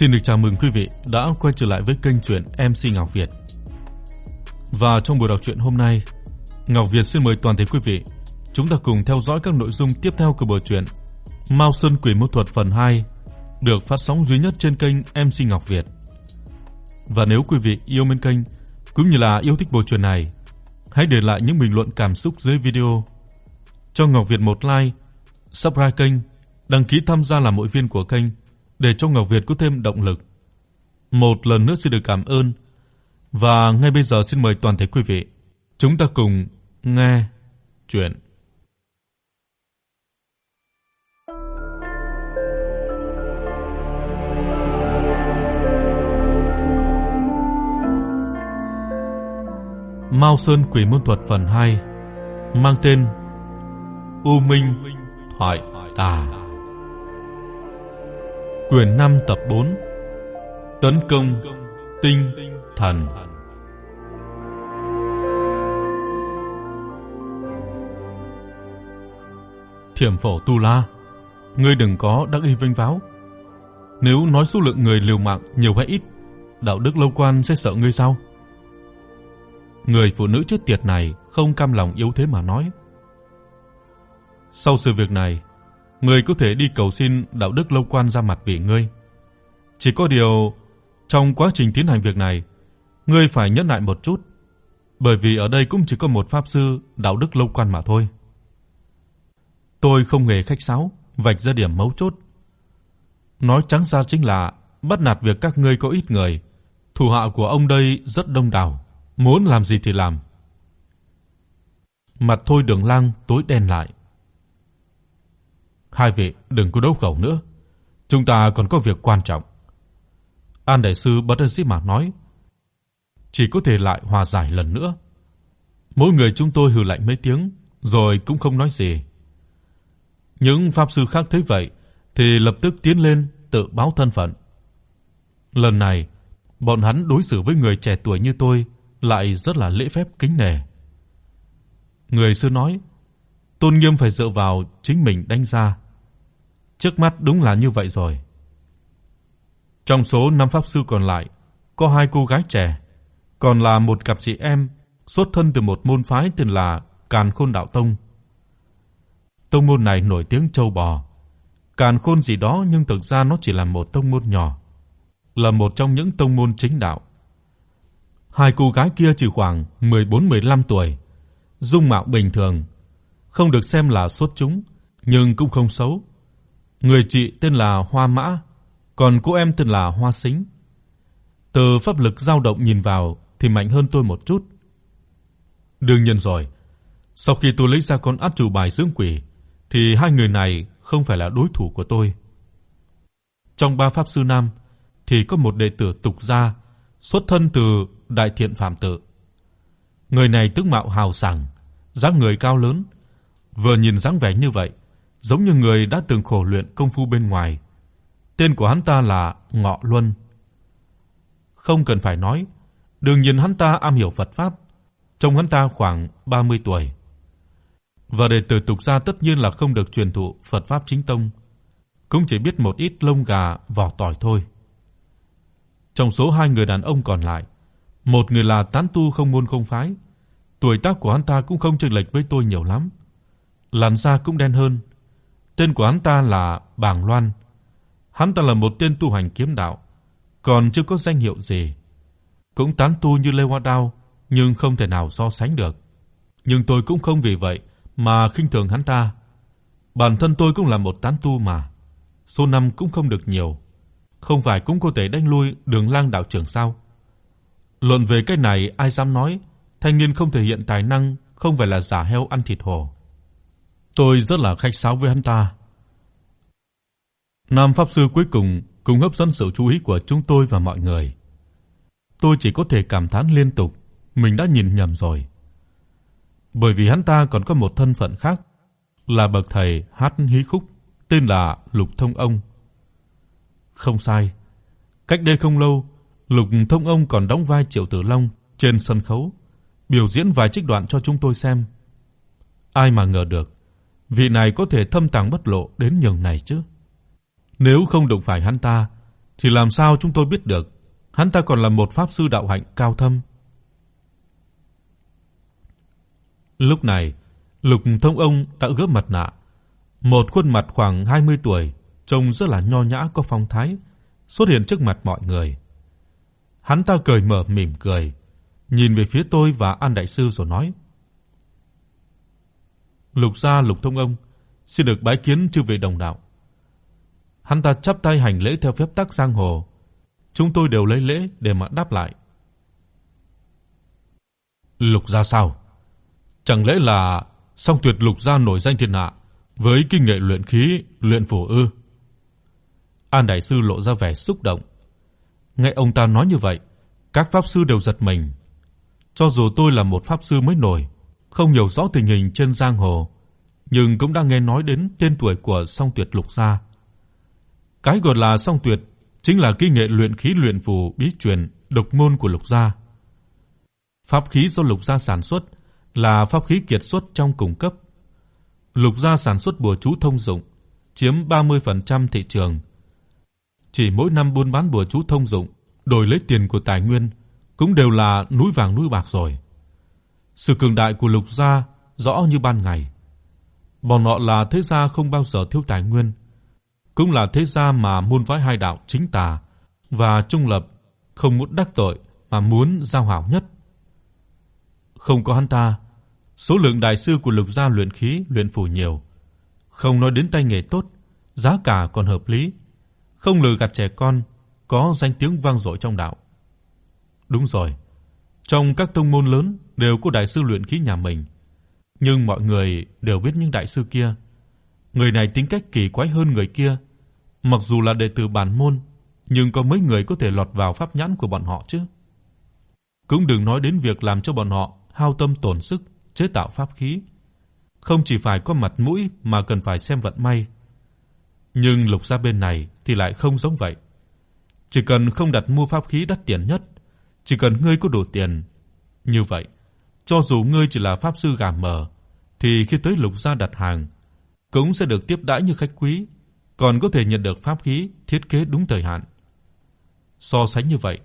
Xin được chào mừng quý vị đã quay trở lại với kênh truyện MC Ngọc Việt. Và trong buổi đọc truyện hôm nay, Ngọc Việt xin mời toàn thể quý vị chúng ta cùng theo dõi các nội dung tiếp theo của bộ truyện Mao Sơn Quỷ Môn Thuật phần 2 được phát sóng duy nhất trên kênh MC Ngọc Việt. Và nếu quý vị yêu mến kênh cũng như là yêu thích bộ truyện này, hãy để lại những bình luận cảm xúc dưới video. Cho Ngọc Việt một like, subscribe kênh, đăng ký tham gia làm hội viên của kênh để cho Ngọc Việt có thêm động lực. Một lần nữa xin được cảm ơn. Và ngay bây giờ xin mời toàn thể quý vị, chúng ta cùng nghe chuyện Mao Sơn Quỷ Môn Thuật phần 2 mang tên U Minh Thoại Tà. Quyển 5 tập 4 Tấn công tinh thần Thiểm phổ Tu La, ngươi đừng có đắc ý vênh váo. Nếu nói số lượng người liều mạng nhiều hay ít, đạo đức lâu quan sẽ sợ ngươi sao? Người phụ nữ chết tiệt này không cam lòng yếu thế mà nói. Sau sự việc này, ngươi có thể đi cầu xin đạo đức lâu quan ra mặt vì ngươi. Chỉ có điều trong quá trình tiến hành việc này, ngươi phải nhẫn nại một chút, bởi vì ở đây cũng chỉ có một pháp sư đạo đức lâu quan mà thôi. Tôi không hề khách sáo, vạch ra điểm mấu chốt. Nói trắng ra chính là bắt nạt việc các ngươi có ít người, thủ hạ của ông đây rất đông đảo, muốn làm gì thì làm. Mặt Thôi Đường Lang tối đen lại. Hai vị đừng có đấu khẩu nữa, chúng ta còn có việc quan trọng. An đại sư bất đắc dĩ mà nói, chỉ có thể lại hòa giải lần nữa. Mỗi người chúng tôi hừ lạnh mấy tiếng, rồi cũng không nói gì. Những pháp sư khác thấy vậy thì lập tức tiến lên tự báo thân phận. Lần này, bọn hắn đối xử với người trẻ tuổi như tôi lại rất là lễ phép kính nể. Người xưa nói, tôn nghiêm phải dựa vào chính mình đánh ra. Trước mắt đúng là như vậy rồi. Trong số 5 pháp sư còn lại, có hai cô gái trẻ, còn là một cặp chị em xuất thân từ một môn phái tên là Càn Khôn Đạo Tông. Tông môn này nổi tiếng châu bò, Càn Khôn gì đó nhưng thực ra nó chỉ là một tông môn nhỏ, là một trong những tông môn chính đạo. Hai cô gái kia chỉ khoảng 14-15 tuổi, dung mạo bình thường, không được xem là xuất chúng, nhưng cũng không xấu. Người chị tên là Hoa Mã, còn cô em tên là Hoa Sính. Từ pháp lực dao động nhìn vào thì mạnh hơn tôi một chút. Đương nhiên rồi, sau khi tôi lấy ra con át chủ bài dưỡng quỷ thì hai người này không phải là đối thủ của tôi. Trong ba pháp sư nam thì có một đệ tử tục gia, xuất thân từ Đại Thiện Phạm tự. Người này tướng mạo hào sảng, dáng người cao lớn, vừa nhìn dáng vẻ như vậy, giống như người đã từng khổ luyện công phu bên ngoài. Tên của hắn ta là Ngọ Luân. Không cần phải nói, đương nhiên hắn ta am hiểu Phật pháp, trông hắn ta khoảng 30 tuổi. Và đệ tử tục gia tất nhiên là không được truyền thụ Phật pháp chính tông, cũng chỉ biết một ít lông gà vỏ tỏi thôi. Trong số hai người đàn ông còn lại, một người là tán tu không môn không phái, tuổi tác của hắn ta cũng không chênh lệch với tôi nhiều lắm. Làn da cũng đen hơn. Tên của hắn ta là Bàng Loan. Hắn ta là một tên tu hành kiếm đạo, còn chưa có danh hiệu gì. Cũng tán tu như Lê Hoa Đao, nhưng không thể nào so sánh được. Nhưng tôi cũng không vì vậy mà khinh thường hắn ta. Bản thân tôi cũng là một tán tu mà, số năm cũng không được nhiều, không phải cũng có thể đánh lui Đường Lang đạo trưởng sao? Luận về cái này ai dám nói, thanh niên không thể hiện tài năng không phải là giả heo ăn thịt hổ. Tôi rất là khách sáo với hắn ta. Nam pháp sư cuối cùng cũng hấp dẫn sự chú ý của chúng tôi và mọi người. Tôi chỉ có thể cảm thán liên tục, mình đã nhìn nhầm rồi bởi vì hắn ta còn có một thân phận khác, là bậc thầy hát hí khúc tên là Lục Thông Ông. Không sai, cách đây không lâu, Lục Thông Ông còn đóng vai Triệu Tử Long trên sân khấu, biểu diễn vài trích đoạn cho chúng tôi xem. Ai mà ngờ được, vị này có thể thâm tàng bất lộ đến nhường này chứ. Nếu không đụng phải hắn ta thì làm sao chúng tôi biết được hắn ta còn là một pháp sư đạo hạnh cao thâm. Lúc này, Lục Thông ông đã gỡ mặt nạ, một khuôn mặt khoảng 20 tuổi, trông rất là nho nhã có phong thái, xuất hiện trước mặt mọi người. Hắn ta cười mở mỉm cười, nhìn về phía tôi và An đại sư rồi nói: "Lục gia Lục Thông ông, xin được bái kiến chư vị đồng đạo." Hắn ta chắp tay hành lễ theo phép tắc giang hồ. Chúng tôi đều lấy lễ để mà đáp lại. Lục gia sao? Chẳng lẽ là Song Tuyệt Lục gia nổi danh thiên hạ với kinh nghệ luyện khí, luyện phù ư? An đại sư lộ ra vẻ xúc động. Nghe ông ta nói như vậy, các pháp sư đều giật mình. Cho dù tôi là một pháp sư mới nổi, không hiểu rõ tình hình trên giang hồ, nhưng cũng đã nghe nói đến tên tuổi của Song Tuyệt Lục gia. Cái gọi là Song Tuyệt chính là kỹ nghệ luyện khí luyện phù bí truyền độc môn của Lục gia. Pháp khí do Lục gia sản xuất là pháp khí kiệt xuất trong cùng cấp. Lục gia sản xuất bùa chú thông dụng, chiếm 30% thị trường. Chỉ mỗi năm buôn bán bùa chú thông dụng, đổi lấy tiền của tài nguyên cũng đều là núi vàng núi bạc rồi. Sự cường đại của Lục gia rõ như ban ngày. Bọn họ là thế gia không bao giờ thiếu tài nguyên, cũng là thế gia mà môn phái hai đạo chính tà và trung lập, không muốn đắc tội mà muốn giao hảo nhất. Không có hắn ta, số lượng đại sư của Lục gia luyện khí, luyện phù nhiều, không nói đến tay nghề tốt, giá cả còn hợp lý, không lừa gạt trẻ con, có danh tiếng vang dội trong đạo. Đúng rồi, trong các tông môn lớn đều có đại sư luyện khí nhà mình, nhưng mọi người đều biết những đại sư kia Người này tính cách kỳ quái hơn người kia, mặc dù là đệ tử bản môn, nhưng có mấy người có thể lọt vào pháp nhãn của bọn họ chứ? Cũng đừng nói đến việc làm cho bọn họ hao tâm tổn sức chế tạo pháp khí, không chỉ phải có mặt mũi mà cần phải xem vận may. Nhưng Lục gia bên này thì lại không giống vậy. Chỉ cần không đặt mua pháp khí đắt tiền nhất, chỉ cần ngươi có đủ tiền, như vậy, cho dù ngươi chỉ là pháp sư gà mờ, thì khi tới Lục gia đặt hàng cũng sẽ được tiếp đãi như khách quý, còn có thể nhận được pháp khí thiết kế đúng thời hạn. So sánh như vậy,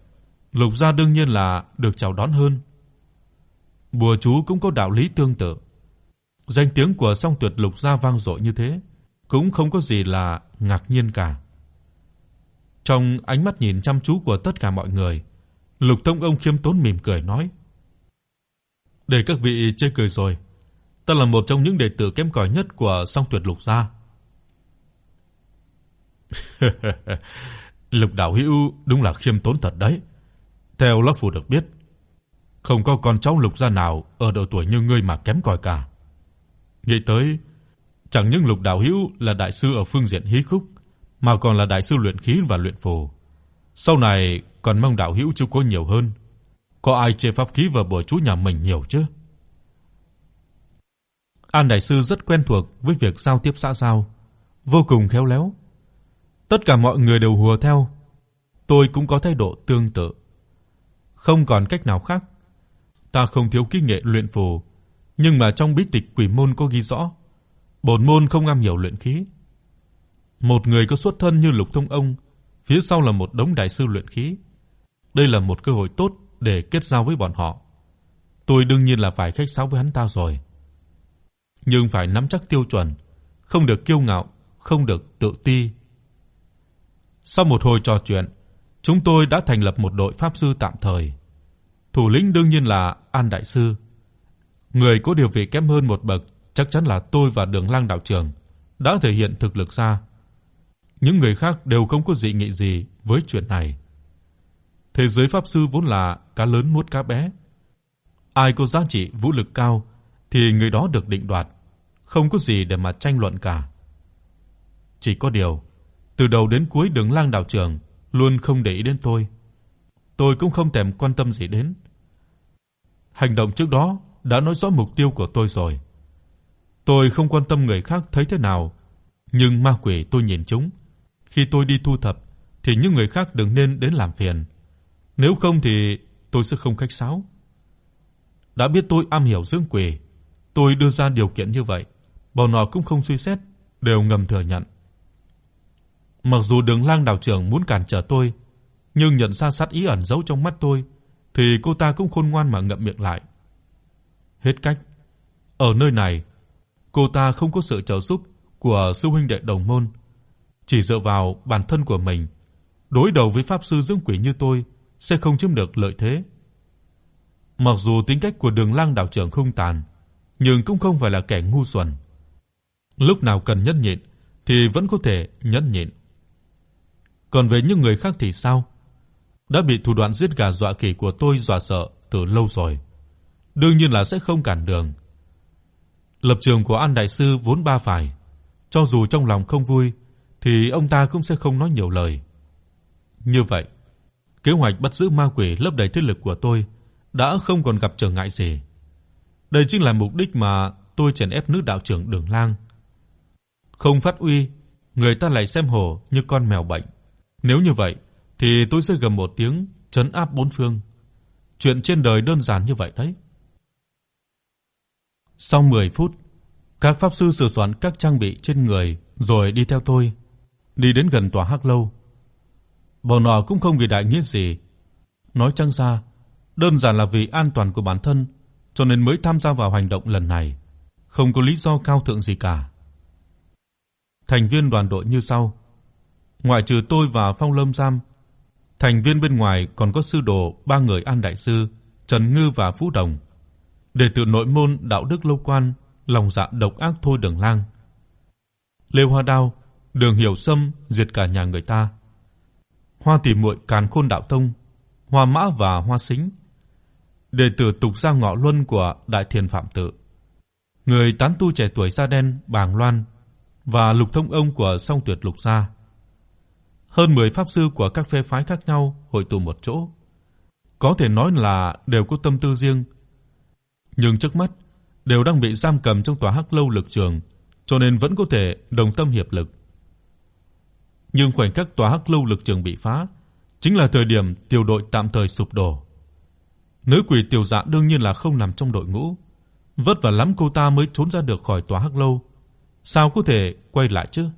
Lục gia đương nhiên là được chào đón hơn. Bùa chú cũng có đạo lý tương tự. Danh tiếng của Song Tuyệt Lục gia vang dội như thế, cũng không có gì là ngạc nhiên cả. Trong ánh mắt nhìn chăm chú của tất cả mọi người, Lục Thông ông khiêm tốn mỉm cười nói: "Để các vị chê cười rồi, ta là một trong những đệ tử kém cỏi nhất của Song Tuyệt Lục gia." Lục đạo hữu đúng là khiêm tốn thật đấy. Theo lão phu được biết, không có con cháu Lục gia nào ở độ tuổi như ngươi mà kém cỏi cả. Nghĩ tới, chẳng những Lục đạo hữu là đại sư ở phương diện hí khúc, mà còn là đại sư luyện khí và luyện phù. Sau này còn mong đạo hữu chú cố nhiều hơn. Có ai chê pháp khí và bùa chú nhà mình nhiều chứ? An đại sư rất quen thuộc với việc giao tiếp xã giao, vô cùng khéo léo. Tất cả mọi người đều hùa theo. Tôi cũng có thái độ tương tự. Không còn cách nào khác. Ta không thiếu kỹ nghệ luyện phù, nhưng mà trong bí tịch quỷ môn có ghi rõ, bổn môn không am hiểu luyện khí. Một người có xuất thân như Lục Thông ông, phía sau là một đống đại sư luyện khí. Đây là một cơ hội tốt để kết giao với bọn họ. Tôi đương nhiên là phải khách sáo với hắn ta rồi nhưng phải nắm chắc tiêu chuẩn, không được kiêu ngạo, không được tự ti. Sau một hồi trò chuyện, chúng tôi đã thành lập một đội pháp sư tạm thời. Thủ lĩnh đương nhiên là An đại sư. Người có điều vị kém hơn một bậc chắc chắn là tôi và Đường Lang đạo trưởng đã thể hiện thực lực ra. Những người khác đều không có dị nghị gì với chuyện này. Thế giới pháp sư vốn là cá lớn nuốt cá bé. Ai có giá trị vũ lực cao thì người đó được định đoạt không có gì để mà tranh luận cả. Chỉ có điều, từ đầu đến cuối Đường Lang đạo trưởng luôn không để ý đến tôi. Tôi cũng không thèm quan tâm gì đến. Hành động trước đó đã nói rõ mục tiêu của tôi rồi. Tôi không quan tâm người khác thấy thế nào, nhưng ma quỷ tôi nhìn chúng. Khi tôi đi thu thập thì những người khác đừng nên đến làm phiền. Nếu không thì tôi sẽ không khách sáo. Đã biết tôi am hiểu dưỡng quỷ, tôi đưa ra điều kiện như vậy, bọn họ cũng không suy xét, đều ngầm thừa nhận. Mặc dù Đường Lang đạo trưởng muốn cản trở tôi, nhưng nhận ra sát ý ẩn giấu trong mắt tôi, thì cô ta cũng khôn ngoan mà ngậm miệng lại. Hết cách. Ở nơi này, cô ta không có sự trợ giúp của sư huynh đệ đồng môn, chỉ dựa vào bản thân của mình, đối đầu với pháp sư dưỡng quỷ như tôi sẽ không chiếm được lợi thế. Mặc dù tính cách của Đường Lăng đạo trưởng hung tàn, nhưng cũng không phải là kẻ ngu xuẩn. Lúc nào cần nhẫn nhịn thì vẫn có thể nhẫn nhịn. Còn về những người khác thì sao? Đã bị thủ đoạn giết gà dọa khỉ của tôi dọa sợ từ lâu rồi. Đương nhiên là sẽ không cản đường. Lập trường của An đại sư vốn ba phải, cho dù trong lòng không vui thì ông ta cũng sẽ không nói nhiều lời. Như vậy, kế hoạch bắt giữ ma quỷ lấp đầy thế lực của tôi đã không còn gặp trở ngại gì. Đây chính là mục đích mà tôi chèn ép nữ đạo trưởng Đường Lang. Không phát uy, người ta lại xem hổ như con mèo bệnh. Nếu như vậy thì tôi sẽ gầm một tiếng trấn áp bốn phương. Chuyện trên đời đơn giản như vậy đấy. Sau 10 phút, các pháp sư sửa soạn các trang bị trên người rồi đi theo tôi, đi đến gần tòa hắc lâu. Bọn họ cũng không vì đại nghĩa gì, nói trắng ra, đơn giản là vì an toàn của bản thân, cho nên mới tham gia vào hành động lần này, không có lý do cao thượng gì cả. Thành viên đoàn đội như sau: Ngoại trừ tôi và Phong Lâm Giam, thành viên bên ngoài còn có sư đồ ba người An đại sư, Trần Ngư và Phú Đồng. Đệ tử nội môn đạo đức lâu quan, lòng dạ độc ác thôi Đường Lang. Lê Hoa Đao, Đường Hiểu Sâm diệt cả nhà người ta. Hoa Tỷ muội Càn Khôn Đạo Tông, Hoa Mã và Hoa Sính. Đệ tử tục gia Ngọ Luân của Đại Thiền Phạm Tự. Người tán tu trẻ tuổi da đen Bàng Loan và Lục Thông ông của Song Tuyệt Lục gia. Hơn 10 pháp sư của các phe phái khác nhau hội tụ một chỗ. Có thể nói là đều có tâm tư riêng, nhưng trước mắt đều đang bị giam cầm trong tòa Hắc lâu lực trường, cho nên vẫn có thể đồng tâm hiệp lực. Nhưng khoảnh khắc tòa Hắc lâu lực trường bị phá, chính là thời điểm tiểu đội tạm thời sụp đổ. Nữ quỷ Tiểu Dạ đương nhiên là không nằm trong đội ngũ, vất vả lắm cô ta mới trốn ra được khỏi tòa Hắc lâu, sao có thể quay lại chứ?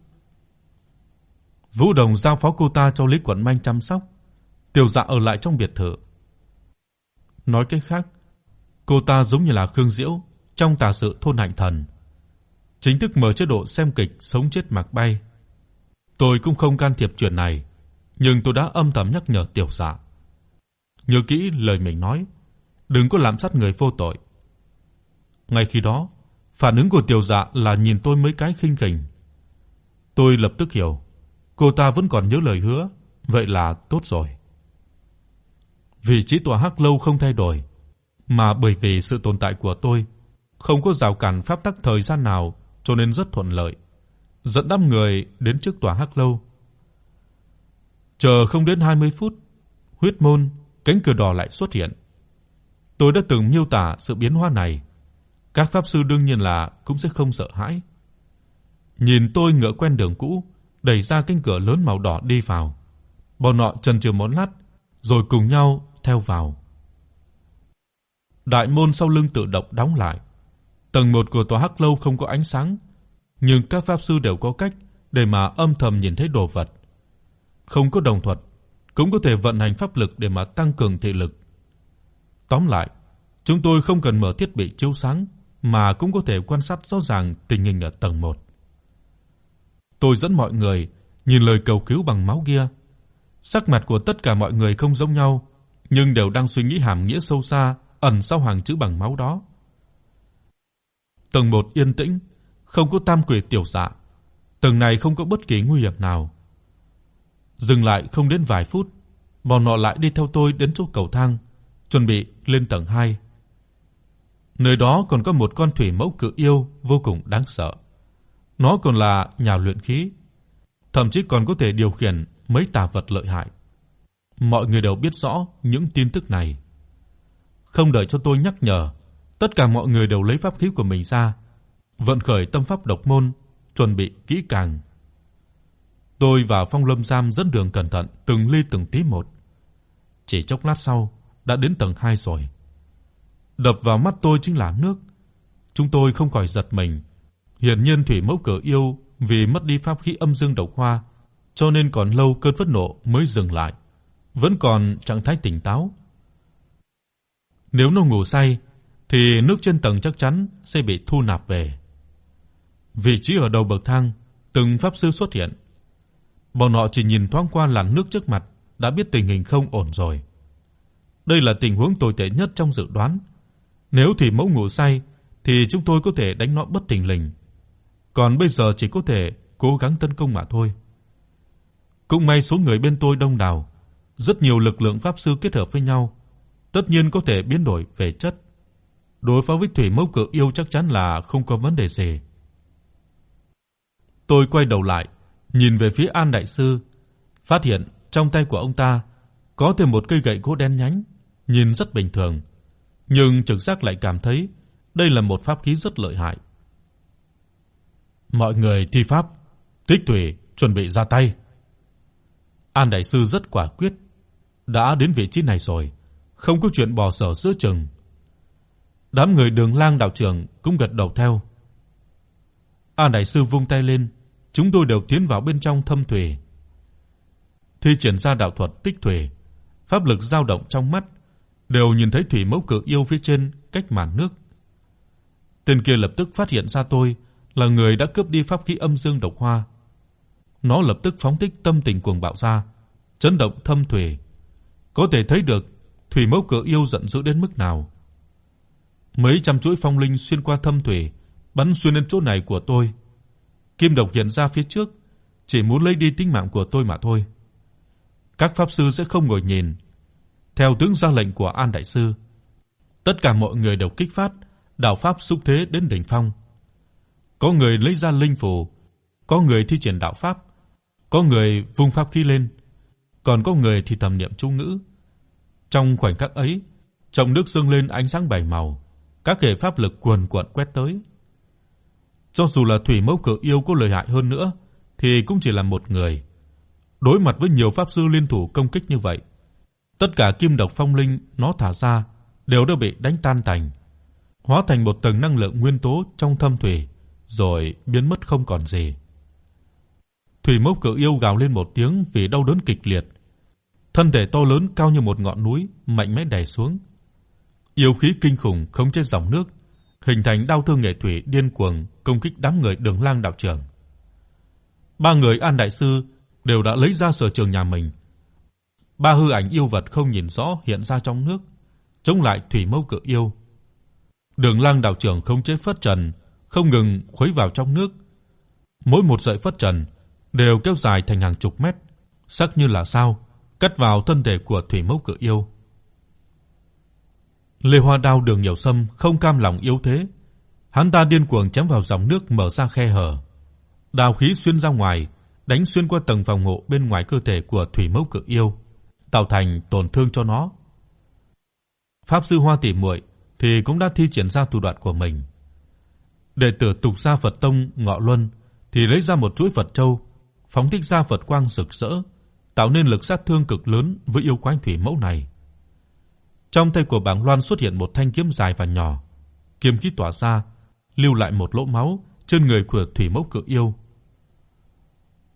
Vũ Đồng giao phó cô ta cho Lý Quận Minh chăm sóc, Tiểu Dạ ở lại trong biệt thự. Nói cách khác, cô ta giống như là Khương Diễu trong tà sự thôn Hạnh Thần, chính thức mở chế độ xem kịch sống chết mặc bay. Tôi cũng không can thiệp chuyện này, nhưng tôi đã âm thầm nhắc nhở Tiểu Dạ. Nhớ kỹ lời mình nói, đừng có làm sát người vô tội. Ngay khi đó, phản ứng của Tiểu Dạ là nhìn tôi mấy cái khinh khỉnh. Tôi lập tức hiểu, cô ta vẫn còn nhớ lời hứa, vậy là tốt rồi. Vị trí tòa Hắc lâu không thay đổi, mà bởi vì sự tồn tại của tôi, không có rào cản pháp tắc thời gian nào, cho nên rất thuận lợi, dẫn đám người đến trước tòa Hắc lâu. Chờ không đến 20 phút, huyết môn, cánh cửa đỏ lại xuất hiện. Tôi đã từng miêu tả sự biến hóa này, các pháp sư đương nhiên là cũng sẽ không sợ hãi. Nhìn tôi ngựa quen đường cũ, đẩy ra cánh cửa lớn màu đỏ đi vào. Bọn họ chần chừ một lát, rồi cùng nhau theo vào. Đại môn sau lưng tự động đóng lại. Tầng 1 của tòa hắc lâu không có ánh sáng, nhưng các pháp sư đều có cách để mà âm thầm nhìn thấy đồ vật. Không có đồng thuật, cũng có thể vận hành pháp lực để mà tăng cường thị lực. Tóm lại, chúng tôi không cần mở thiết bị chiếu sáng mà cũng có thể quan sát rõ ràng tình hình ở tầng 1. Tôi dẫn mọi người nhìn lời cầu cứu bằng máu kia. Sắc mặt của tất cả mọi người không giống nhau, nhưng đều đang suy nghĩ hàm nghĩa sâu xa ẩn sau hàng chữ bằng máu đó. Tầng 1 yên tĩnh, không có tam quỷ tiểu dạ. Tầng này không có bất kỳ nguy hiểm nào. Dừng lại không đến vài phút, bọn họ lại đi theo tôi đến chỗ cầu thang, chuẩn bị lên tầng 2. Nơi đó còn có một con thủy mẫu cự yêu vô cùng đáng sợ. Nó còn là nhà luyện khí, thậm chí còn có thể điều khiển mấy tà vật lợi hại. Mọi người đều biết rõ những tin tức này. Không đợi cho tôi nhắc nhở, tất cả mọi người đều lấy pháp khí của mình ra, vận khởi tâm pháp độc môn, chuẩn bị kỹ càng. Tôi và Phong Lâm Giam dẫn đường cẩn thận từng ly từng tí một. Chỉ chốc lát sau, đã đến tầng 2 rồi. Đập vào mắt tôi chính là nước. Chúng tôi không khỏi giật mình. Hiển nhiên thủy mẫu cờ yêu vì mất đi pháp khí âm dương độc hoa, cho nên còn lâu cơn phẫn nộ mới dừng lại, vẫn còn trạng thái tỉnh táo. Nếu nó ngủ say thì nước trên tầng chắc chắn sẽ bị thu nạp về. Vị trí ở đầu bậc thang, từng pháp sư xuất hiện. Bọn họ chỉ nhìn thoáng qua làn nước trước mặt đã biết tình hình không ổn rồi. Đây là tình huống tồi tệ nhất trong dự đoán. Nếu thủy mẫu ngủ say thì chúng tôi có thể đánh nó bất tỉnh lình. Còn bây giờ chỉ có thể cố gắng tấn công mà thôi. Cũng may số người bên tôi đông đảo, rất nhiều lực lượng pháp sư kết hợp với nhau, tất nhiên có thể biến đổi về chất. Đối phó với thủy mẫu cự yêu chắc chắn là không có vấn đề gì. Tôi quay đầu lại, nhìn về phía An đại sư, phát hiện trong tay của ông ta có thêm một cây gậy gỗ đen nhánh, nhìn rất bình thường, nhưng trực giác lại cảm thấy đây là một pháp khí rất lợi hại. Mọi người thi pháp, Tích Thủy chuẩn bị ra tay. An đại sư rất quả quyết, đã đến vị trí này rồi, không có chuyện bỏ sở giữa chừng. Đám người Đường Lang đạo trưởng cũng gật đầu theo. An đại sư vung tay lên, chúng tôi đều tiến vào bên trong thâm thủy. Thi triển ra đạo thuật tích thủy, pháp lực dao động trong mắt, đều nhìn thấy thủy mẫu cự yêu phía trên cách màn nước. Tên kia lập tức phát hiện ra tôi là người đã cướp đi pháp khí âm dương độc hoa. Nó lập tức phóng thích tâm tình cuồng bạo ra, chấn động thâm thủy. Có thể thấy được thủy mẫu cự yêu giận dữ đến mức nào. Mấy trăm chuỗi phong linh xuyên qua thâm thủy, bắn xuyên đến chỗ này của tôi. Kim độc hiện ra phía trước, chỉ muốn lấy đi tính mạng của tôi mà thôi. Các pháp sư sẽ không ngồi nhìn. Theo tướng ra lệnh của An đại sư, tất cả mọi người đều kích phát đạo pháp xúc thế đến đỉnh phong. Có người lấy ra linh phù, có người thi triển đạo pháp, có người vung pháp khí lên, còn có người thì thầm niệm chú ngữ. Trong khoảnh khắc ấy, trong nước dâng lên ánh sáng bảy màu, các hệ pháp lực cuồn cuộn quét tới. Cho dù là thủy mẫu cự yêu có lợi hại hơn nữa thì cũng chỉ là một người. Đối mặt với nhiều pháp sư liên thủ công kích như vậy, tất cả kim độc phong linh nó thả ra đều đã bị đánh tan tành, hóa thành một tầng năng lượng nguyên tố trong thâm thủy, rồi biến mất không còn gì. Thủy mẫu cự yêu gào lên một tiếng vì đau đớn kịch liệt. Thân thể to lớn cao như một ngọn núi mạnh mẽ đè xuống. Yêu khí kinh khủng khống chế dòng nước, hình thành đao thương nghệ thủy điên cuồng công kích đám người Đường Lang đạo trưởng. Ba người An đại sư đều đã lấy ra sở trường nhà mình. Ba hư ảnh yêu vật không nhìn rõ hiện ra trong nước, chống lại thủy mâu cự yêu. Đường Lang đạo trưởng không chế phất trần, không ngừng khuấy vào trong nước. Mỗi một sợi phất trần đều kéo dài thành hàng chục mét, sắc như là sao, cắt vào thân thể của thủy mâu cự yêu. Lê Hoa Đao Đường Nhiều Sâm không cam lòng yếu thế, hắn ta điên cuồng chém vào dòng nước mở ra khe hở. Đao khí xuyên ra ngoài, đánh xuyên qua tầng phòng hộ bên ngoài cơ thể của thủy mẫu cự yêu, tạo thành tổn thương cho nó. Pháp sư Hoa Tỷ muội thì cũng đã thi triển ra thủ đoạn của mình. Đệ tử tục gia Phật tông Ngọ Luân thì lấy ra một chuỗi Phật châu, phóng thích ra Phật quang rực rỡ, tạo nên lực sát thương cực lớn với yêu quái thủy mẫu này. Trong tay của Bàng Loan xuất hiện một thanh kiếm dài và nhỏ, kiếm khí tỏa ra, lưu lại một lỗ máu trên người của thủy Mộc cự yêu.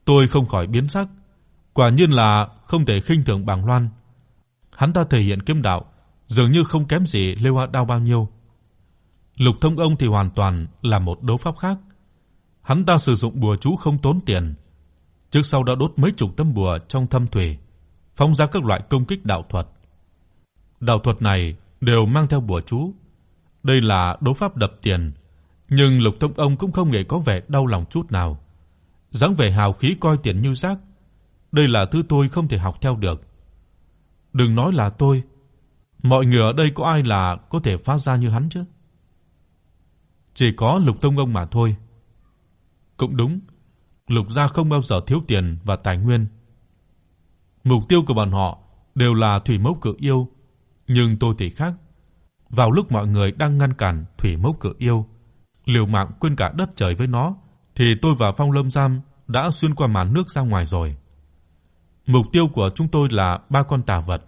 Tôi không khỏi biến sắc, quả nhiên là không thể khinh thường Bàng Loan. Hắn ta thể hiện kiếm đạo dường như không kém gì Lê Hoa Đao bao nhiêu. Lục Thông ông thì hoàn toàn là một đấu pháp khác. Hắn ta sử dụng bùa chú không tốn tiền, trước sau đã đốt mấy chục tấm bùa trong thâm thủy, phóng ra các loại công kích đạo thuật. Đạo thuật này đều mang theo bùa chú. Đây là đấu pháp đập tiền, nhưng Lục Thông ông cũng không hề có vẻ đau lòng chút nào. Dáng vẻ hào khí coi tiền như rác, đây là thứ tôi không thể học theo được. Đừng nói là tôi, mọi người ở đây có ai là có thể phá ra như hắn chứ? Chỉ có Lục Thông ông mà thôi. Cũng đúng, Lục gia không bao giờ thiếu tiền và tài nguyên. Mục tiêu của bọn họ đều là thủy mộc cự yêu, nhưng tôi thì khác. Vào lúc mọi người đang ngăn cản thủy mẫu cự yêu, liều mạng quên cả đất trời với nó, thì tôi và Phong Lâm Giam đã xuyên qua màn nước ra ngoài rồi. Mục tiêu của chúng tôi là ba con tà vật.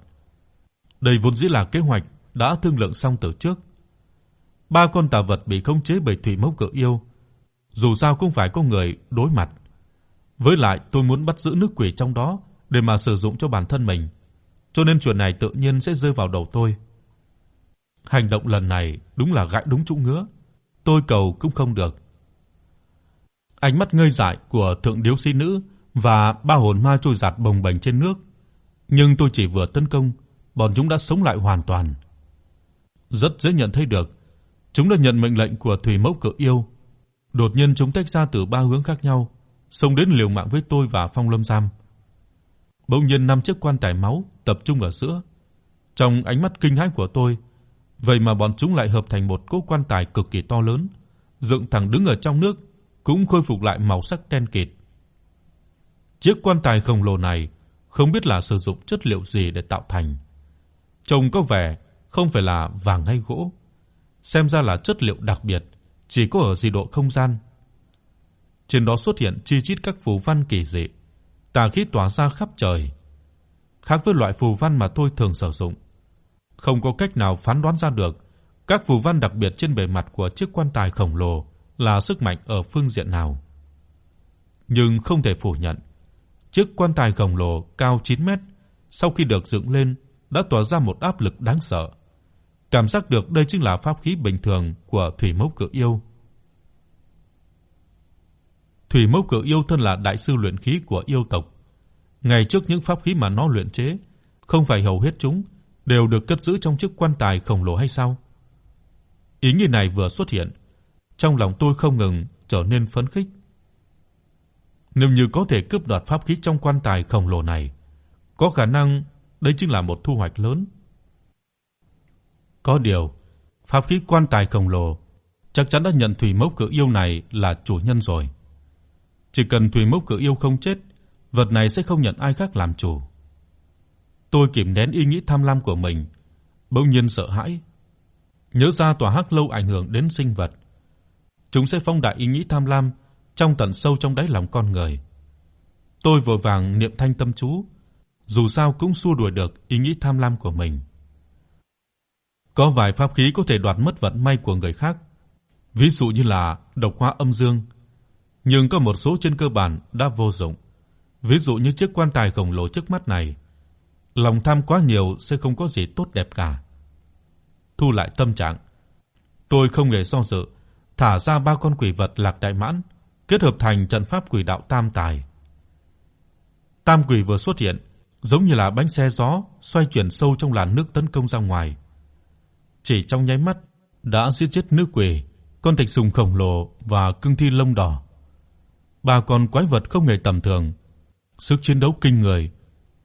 Đây vốn dĩ là kế hoạch đã thương lượng xong từ trước. Ba con tà vật bị khống chế bởi thủy mẫu cự yêu, dù sao cũng phải có người đối mặt. Với lại tôi muốn bắt giữ nước quỷ trong đó để mà sử dụng cho bản thân mình, cho nên chuyện này tự nhiên sẽ rơi vào đầu tôi. Hành động lần này đúng là gãi đúng chỗ ngứa, tôi cầu cũng không được. Ánh mắt ngây dại của thượng điếu sĩ nữ và ba hồn ma trôi giạt bồng bềnh trên nước, nhưng tôi chỉ vừa tấn công, bọn chúng đã sống lại hoàn toàn. Rất dễ nhận thấy được, chúng đã nhận mệnh lệnh của Thủy Mộc Cự Yêu. Đột nhiên chúng tách ra từ ba hướng khác nhau, xông đến liều mạng với tôi và Phong Lâm Giam. Bỗng nhiên năm chiếc quan tài máu tập trung ở giữa. Trong ánh mắt kinh hãi của tôi, vậy mà bọn chúng lại hợp thành một cỗ quan tài cực kỳ to lớn, dựng thẳng đứng ở trong nước, cũng khôi phục lại màu sắc đen kịt. Chiếc quan tài khổng lồ này không biết là sử dụng chất liệu gì để tạo thành. Trông có vẻ không phải là vàng hay gỗ, xem ra là chất liệu đặc biệt, chỉ có ở dị độ không gian. Trên đó xuất hiện chi chít các phù văn kỳ dị, tà khí tỏa ra khắp trời. Khác với loại phù văn mà tôi thường sử dụng, không có cách nào phán đoán ra được các phù văn đặc biệt trên bề mặt của chiếc quan tài khổng lồ là sức mạnh ở phương diện nào. Nhưng không thể phủ nhận, chiếc quan tài khổng lồ cao 9 mét, sau khi được dựng lên đã tỏa ra một áp lực đáng sợ. Cảm giác được đây chính là pháp khí bình thường của Thủy Mộc Cự Yêu. Thủy Mộc Cự Yêu thân là đại sư luyện khí của yêu tộc. Ngày trước những pháp khí mà nó luyện chế, không phải hầu hết chúng đều được cất giữ trong chiếc quan tài khổng lồ hay sao? Ý nghĩ này vừa xuất hiện, trong lòng tôi không ngừng trở nên phấn khích. Nếu như có thể cướp đoạt pháp khí trong quan tài khổng lồ này, có khả năng đây chính là một thu hoạch lớn. Có điều, pháp khí quan tài khổng lồ chắc chắn đã nhận thủy mộc cự yêu này là chủ nhân rồi. Chỉ cần thủy mộc cự yêu không chết, vật này sẽ không nhận ai khác làm chủ. Tôi kìm nén ý nghĩ tham lam của mình, bỗng nhiên sợ hãi. Nhớ ra tòa hắc lâu ảnh hưởng đến sinh vật, chúng sẽ phong đại ý nghĩ tham lam trong tận sâu trong đáy lòng con người. Tôi vội vàng niệm thanh tâm chú, dù sao cũng xua đuổi được ý nghĩ tham lam của mình. Có vài pháp khí có thể đoạt mất vận may của người khác, ví dụ như là độc hóa âm dương, nhưng có một số trên cơ bản đã vô dụng. Ví dụ như chiếc quan tài khổng lồ trước mắt này, lòng tham quá nhiều sẽ không có gì tốt đẹp cả. Thu lại tâm trạng, tôi không hề do dự, thả ra ba con quỷ vật lạc đại mãn, kết hợp thành trận pháp quỷ đạo tam tài. Tam quỷ vừa xuất hiện, giống như là bánh xe gió xoay chuyển sâu trong làn nước tấn công ra ngoài. Chỉ trong nháy mắt đã giết chết nữ quỷ, con thạch sùng khổng lồ và cương thi lông đỏ. Ba con quái vật không hề tầm thường, sức chiến đấu kinh người,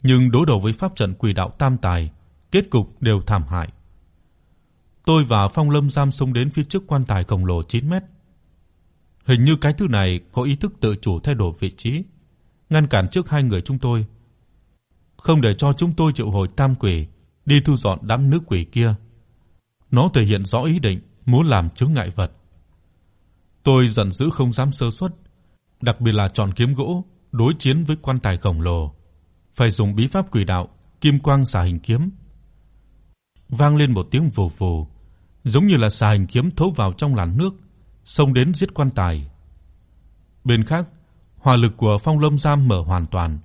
nhưng đối đầu với pháp trận quỷ đạo tam tài, kết cục đều thảm hại. Tôi và Phong Lâm giam xông đến phía trước quan tài khổng lồ 9 mét. Hình như cái thứ này có ý thức tự chủ thay đổi vị trí, ngăn cản trước hai người chúng tôi, không để cho chúng tôi triệu hồi tam quỷ đi thu dọn đám nữ quỷ kia. Nó thể hiện rõ ý định muốn làm chướng ngại vật. Tôi giận dữ không dám sơ suất, đặc biệt là chọn kiếm gỗ đối chiến với quan tài khổng lồ, phải dùng bí pháp quỷ đạo, kim quang xà hình kiếm. Vang lên một tiếng vù vù, giống như là xà hình kiếm thấu vào trong làn nước, xông đến giết quan tài. Bên khác, hỏa lực của Phong Lâm Giam mở hoàn toàn,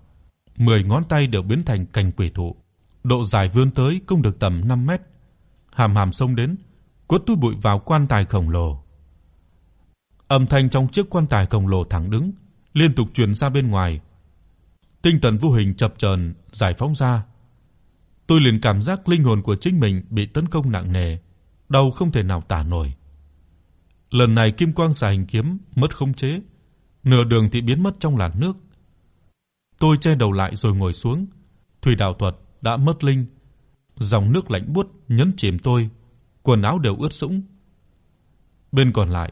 10 ngón tay đều biến thành cành quỷ thụ, độ dài vươn tới cũng được tầm 5 mét. Hàm hàm xông đến, quất túi bụi vào quan tài khổng lồ. Âm thanh trong chiếc quan tài khổng lồ thẳng đứng, liên tục truyền ra bên ngoài. Tinh thần vô hình chập chờn giải phóng ra. Tôi liền cảm giác linh hồn của chính mình bị tấn công nặng nề, đau không thể nào tả nổi. Lần này kim quang xà hình kiếm mất khống chế, nửa đường thì biến mất trong làn nước. Tôi che đầu lại rồi ngồi xuống. Thủy đạo thuật đã mất linh, dòng nước lạnh buốt nhấn chìm tôi, quần áo đều ướt sũng. Bên còn lại,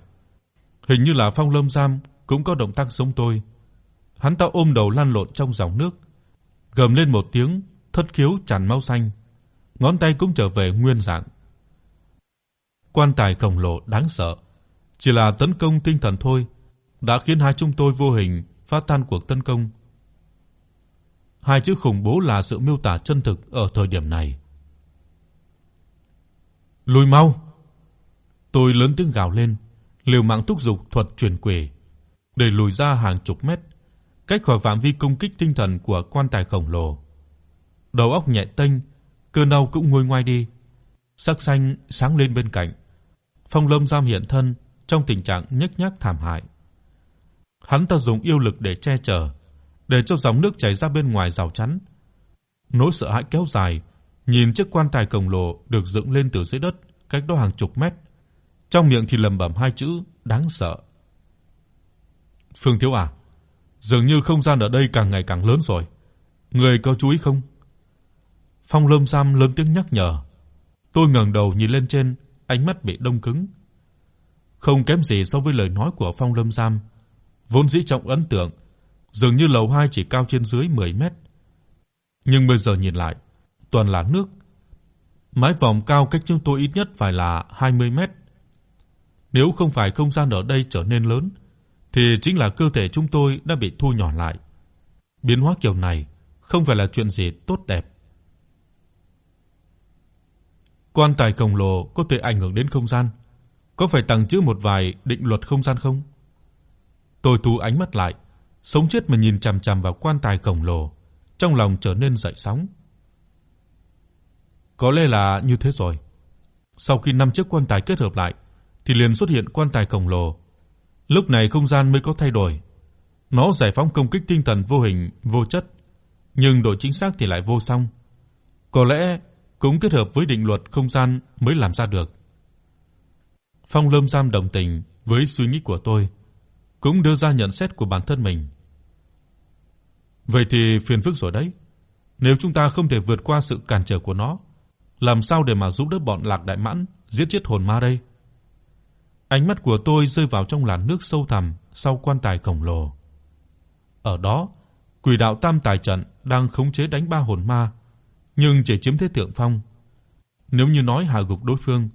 hình như là Phong Lâm Giam cũng có động tác giống tôi. Hắn ta ôm đầu lăn lộn trong dòng nước, gầm lên một tiếng, thất khiếu tràn máu xanh, ngón tay cũng trở về nguyên dạng. Quan tài khổng lồ đáng sợ, chỉ là tấn công tinh thần thôi, đã khiến hai chúng tôi vô hình phá tan cuộc tấn công. Hai chữ khủng bố là sự miêu tả chân thực ở thời điểm này. Lùi mau. Tôi lớn tiếng gào lên, liều mạng thúc giục thuật truyền quỷ, để lùi ra hàng chục mét. cách khỏi phạm vi công kích tinh thần của quan tài khổng lồ. Đầu óc nhẹ tênh, cơn đau cũng nguôi ngoai đi. Sắc xanh sáng lên bên cạnh. Phong Lâm giam hiện thân trong tình trạng nhếch nhác thảm hại. Hắn ta dùng yêu lực để che chở, để cho dòng nước chảy ra bên ngoài rào chắn. Nỗi sợ hãi kéo dài, nhìn chiếc quan tài khổng lồ được dựng lên từ dưới đất, cách đó hàng chục mét. Trong miệng thì lẩm bẩm hai chữ đáng sợ. Phương Thiếu à, dường như không gian ở đây càng ngày càng lớn rồi. Người có chú ý không? Phong Lâm Sam lớn tiếng nhắc nhở. Tôi ngẩng đầu nhìn lên trên, ánh mắt bị đông cứng. Không kém gì so với lời nói của Phong Lâm Sam, vốn dĩ trọng ấn tượng, dường như lầu 2 chỉ cao trên dưới 10 mét. Nhưng bây giờ nhìn lại, toàn là nước. Mái vòm cao cách chúng tôi ít nhất phải là 20 mét. Nếu không phải không gian ở đây trở nên lớn, thì chính là cơ thể chúng tôi đã bị thu nhỏ lại. Biến hóa kiểu này không phải là chuyện gì tốt đẹp. Quan tài khổng lồ có thể ảnh hưởng đến không gian, có phải tăng chữ một vài định luật không gian không? Tôi thu ánh mắt lại, sống chết mà nhìn chằm chằm vào quan tài khổng lồ, trong lòng trở nên dậy sóng. Có lẽ là như thế rồi. Sau khi năm chiếc quan tài kết hợp lại, thì liền xuất hiện quan tài khổng lồ. Lúc này không gian mới có thay đổi. Nó giải phóng công kích tinh thần vô hình, vô chất, nhưng độ chính xác thì lại vô song. Có lẽ cũng kết hợp với định luật không gian mới làm ra được. Phong Lâm Giam đồng tình với suy nghĩ của tôi, cũng đưa ra nhận xét của bản thân mình. Vậy thì phiền phức rồi đấy. Nếu chúng ta không thể vượt qua sự cản trở của nó, làm sao để mà giúp đỡ bọn Lạc Đại Mãn giết chết hồn ma đây? Ánh mắt của tôi rơi vào trong làn nước sâu thẳm sau quan tài khổng lồ. Ở đó, Quỷ đạo Tam Tài trận đang khống chế đánh ba hồn ma, nhưng chỉ chiếm thế thượng phong. Nếu như nói hạ gục đối phương,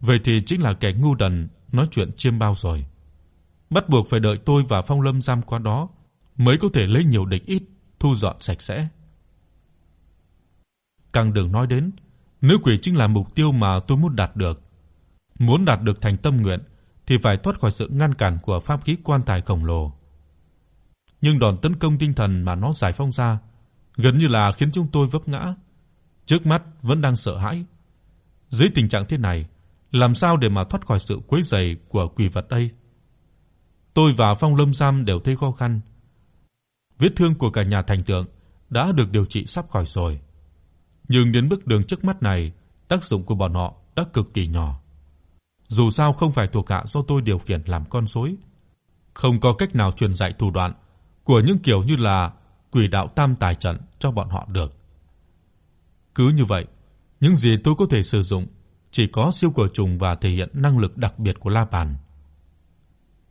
vậy thì chính là kẻ ngu đần nói chuyện chiêm bao rồi. Bắt buộc phải đợi tôi và Phong Lâm giam qua đó mới có thể lấy nhiều địch ít, thu dọn sạch sẽ. Càng đừng nói đến, nữ quỷ chính là mục tiêu mà tôi muốn đạt được. Muốn đạt được thành tâm nguyện thì phải thoát khỏi sự ngăn cản của pháp khí quan tài khổng lồ. Nhưng đòn tấn công tinh thần mà nó giải phóng ra gần như là khiến chúng tôi vấp ngã. Trước mắt vẫn đang sợ hãi. Dưới tình trạng thế này, làm sao để mà thoát khỏi sự quấy rầy của quỷ vật đây? Tôi và Phong Lâm Sam đều thấy khó khăn. Vết thương của cả nhà thành tượng đã được điều trị sắp khỏi rồi. Nhưng đến bước đường trước mắt này, tác dụng của bọn họ đã cực kỳ nhỏ. Dù sao không phải thuộc hạ do tôi điều khiển làm con rối, không có cách nào truyền dạy thủ đoạn của những kiểu như là Quỷ đạo Tam Tài trận cho bọn họ được. Cứ như vậy, những gì tôi có thể sử dụng chỉ có siêu cổ trùng và thể hiện năng lực đặc biệt của La Bàn.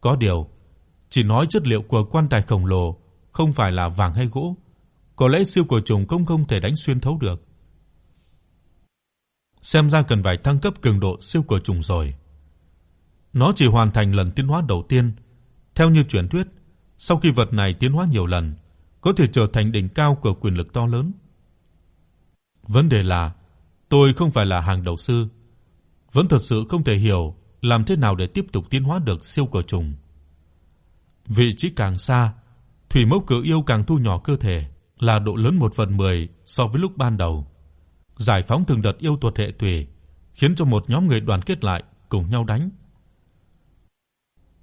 Có điều, chỉ nói chất liệu của quan tài khổng lồ không phải là vàng hay gỗ, có lẽ siêu cổ trùng cũng không thể đánh xuyên thấu được. Xem ra cần phải thăng cấp cường độ siêu cổ trùng rồi. Nó chỉ hoàn thành lần tiến hóa đầu tiên, theo như truyền thuyết, sau khi vật này tiến hóa nhiều lần, có thể trở thành đỉnh cao của quyền lực to lớn. Vấn đề là tôi không phải là hàng đầu sư, vẫn thật sự không thể hiểu làm thế nào để tiếp tục tiến hóa được siêu cỡ trùng. Vị trí càng xa, thủy mộc cự yêu càng thu nhỏ cơ thể, là độ lớn 1 phần 10 so với lúc ban đầu. Giải phóng từng đợt yêu tuột hệ thủy, khiến cho một nhóm người đoàn kết lại cùng nhau đánh.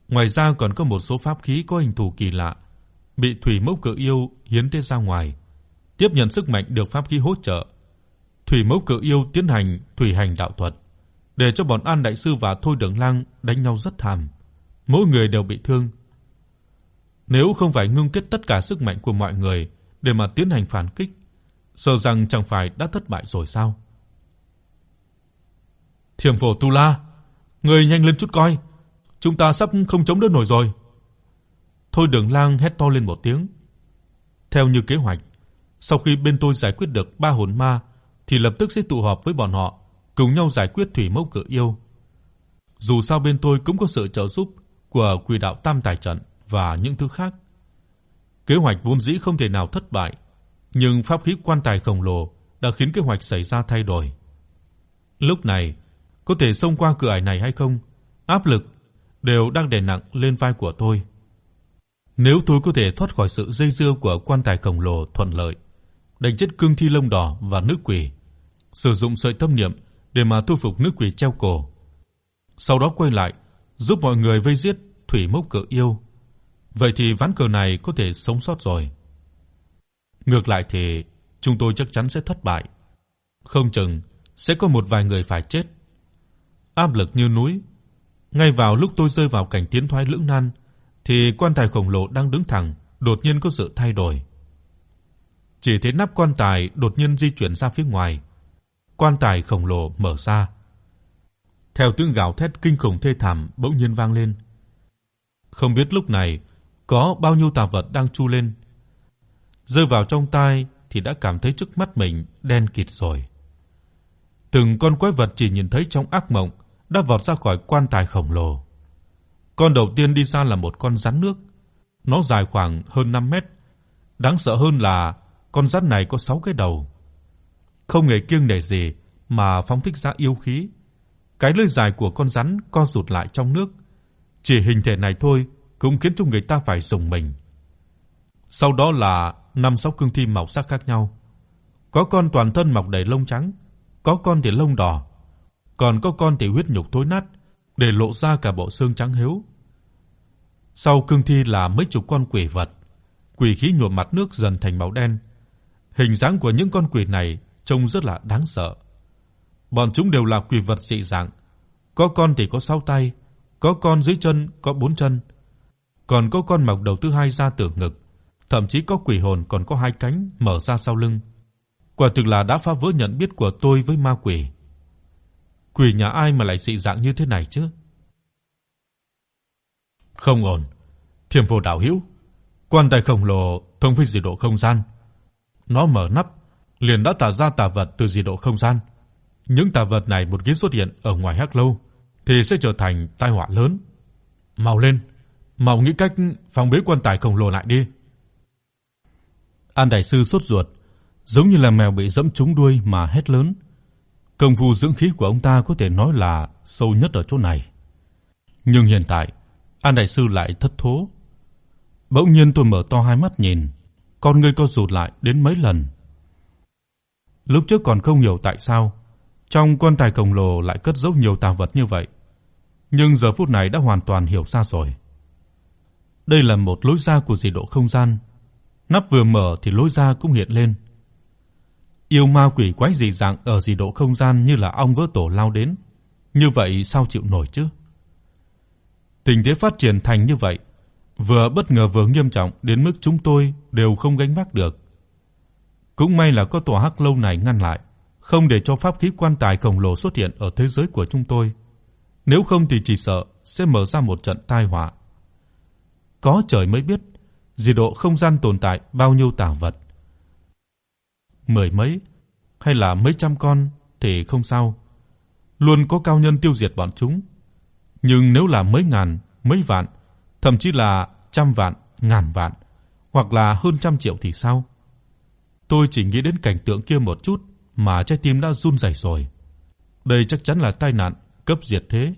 Ngoài ra còn có một số pháp khí có hình thù kỳ lạ, bị thủy mộc cự yêu hiến tế ra ngoài, tiếp nhận sức mạnh được pháp khí hỗ trợ. Thủy mộc cự yêu tiến hành thủy hành đạo thuật, để cho bọn An đại sư và Thôi Đường Lang đánh nhau rất thảm, mỗi người đều bị thương. Nếu không phải ngưng kết tất cả sức mạnh của mọi người để mà tiến hành phản kích, sợ rằng chẳng phải đã thất bại rồi sao? Thiểm Phổ Tu La, người nhanh lên chút coi, chúng ta sắp không chống đỡ nổi rồi. Thôi Đường Lang hét to lên một tiếng. Theo như kế hoạch, sau khi bên tôi giải quyết được ba hồn ma thì lập tức sẽ tụ họp với bọn họ, cùng nhau giải quyết thủy mâu cự yêu. Dù sao bên tôi cũng có sự trợ giúp của Quỷ đạo Tam Tài trận và những thứ khác. Kế hoạch vốn dĩ không thể nào thất bại, nhưng pháp khí quan tài khổng lồ đã khiến kế hoạch xảy ra thay đổi. Lúc này, có thể xông qua cửa ải này hay không, áp lực đều đang đè nặng lên vai của tôi. Nếu tôi có thể thoát khỏi sự dây dưa của quan tài khổng lồ thuận lợi, đánh chết cương thi lông đỏ và nữ quỷ, sử dụng sợi tâm niệm để mà thu phục nữ quỷ treo cổ. Sau đó quay lại, giúp mọi người vây giết thủy mốc cự yêu. Vậy thì ván cờ này có thể sống sót rồi. Ngược lại thì chúng tôi chắc chắn sẽ thất bại. Không chừng sẽ có một vài người phải chết. Áp lực như núi. Ngay vào lúc tôi rơi vào cảnh tiến thoái lưỡng nan, thì quan tài khổng lồ đang đứng thẳng, đột nhiên có sự thay đổi. Chỉ thấy nắp quan tài đột nhiên di chuyển ra phía ngoài. Quan tài khổng lồ mở ra. Theo tiếng gào thét kinh khủng thê thảm bỗng nhiên vang lên. Không biết lúc này, có bao nhiêu tà vật đang chu lên. Rơi vào trong tai thì đã cảm thấy trước mắt mình đen kịt rồi. Từng con quái vật chỉ nhìn thấy trong ác mộng đã vọt ra khỏi quan tài khổng lồ. Con đầu tiên đi ra là một con rắn nước. Nó dài khoảng hơn 5 mét. Đáng sợ hơn là con rắn này có 6 cái đầu. Không hề kiêng nể gì mà phóng thích ra yêu khí. Cái lưỡi dài của con rắn co rụt lại trong nước. Chỉ hình thể này thôi cũng khiến cho người ta phải rùng mình. Sau đó là năm sáu cương thi màu sắc khác nhau. Có con toàn thân mọc đầy lông trắng, có con thì lông đỏ, còn có con thì huyết nhục thối nát, để lộ ra cả bộ xương trắng hiếu. Sau cương thi là mấy chục con quỷ vật, quỷ khí nhuộm mặt nước dần thành màu đen. Hình dáng của những con quỷ này trông rất là đáng sợ. Bọn chúng đều là quỷ vật dị dạng, có con thì có 6 tay, có con dưới chân có 4 chân, còn có con mọc đầu thứ hai ra từ ngực, thậm chí có quỷ hồn còn có hai cánh mở ra sau lưng. Quả thực là đã phá vỡ nhận biết của tôi với ma quỷ. Quỷ nhà ai mà lại dị dạng như thế này chứ? Không ổn. Thiểm vô đạo hữu, quan tài khổng lồ thông với dị độ không gian. Nó mở nắp, liền đã tạo ra tà vật từ dị độ không gian. Những tà vật này một khi xuất hiện ở ngoài Hắc lâu thì sẽ trở thành tai họa lớn. Mau lên, mau nghĩ cách phòng bế quan tài khổng lồ lại đi. An đại sư sốt ruột, giống như là mèo bị giẫm trúng đuôi mà hét lớn. Công phu dưỡng khí của ông ta có thể nói là sâu nhất ở chỗ này. Nhưng hiện tại, An đại sư lại thất thố. Bỗng nhiên tôi mở to hai mắt nhìn, con ngươi co rụt lại đến mấy lần. Lúc trước còn không hiểu tại sao trong quan tài khổng lồ lại cất giấu nhiều tà vật như vậy, nhưng giờ phút này đã hoàn toàn hiểu ra rồi. Đây là một lối ra của dị độ không gian. Nắp vừa mở thì lối ra cũng hiện lên. Yêu ma quỷ quái gì dạng ở dị độ không gian như là ong vỡ tổ lao đến, như vậy sao chịu nổi chứ? Tình thế phát triển thành như vậy, vừa bất ngờ vừa nghiêm trọng đến mức chúng tôi đều không gánh vác được. Cũng may là có tòa hắc lâu này ngăn lại, không để cho pháp khí quan tài khổng lồ xuất hiện ở thế giới của chúng tôi. Nếu không thì chỉ sợ sẽ mở ra một trận tai họa. Có trời mới biết, dị độ không gian tồn tại bao nhiêu tà vật. Mười mấy hay là mấy trăm con thì không sao, luôn có cao nhân tiêu diệt bọn chúng. Nhưng nếu là mấy ngàn, mấy vạn, thậm chí là trăm vạn, ngàn vạn hoặc là hơn trăm triệu thì sao? Tôi chỉ nghĩ đến cảnh tượng kia một chút mà trái tim đã run rẩy rồi. Đây chắc chắn là tai nạn cấp diệt thế.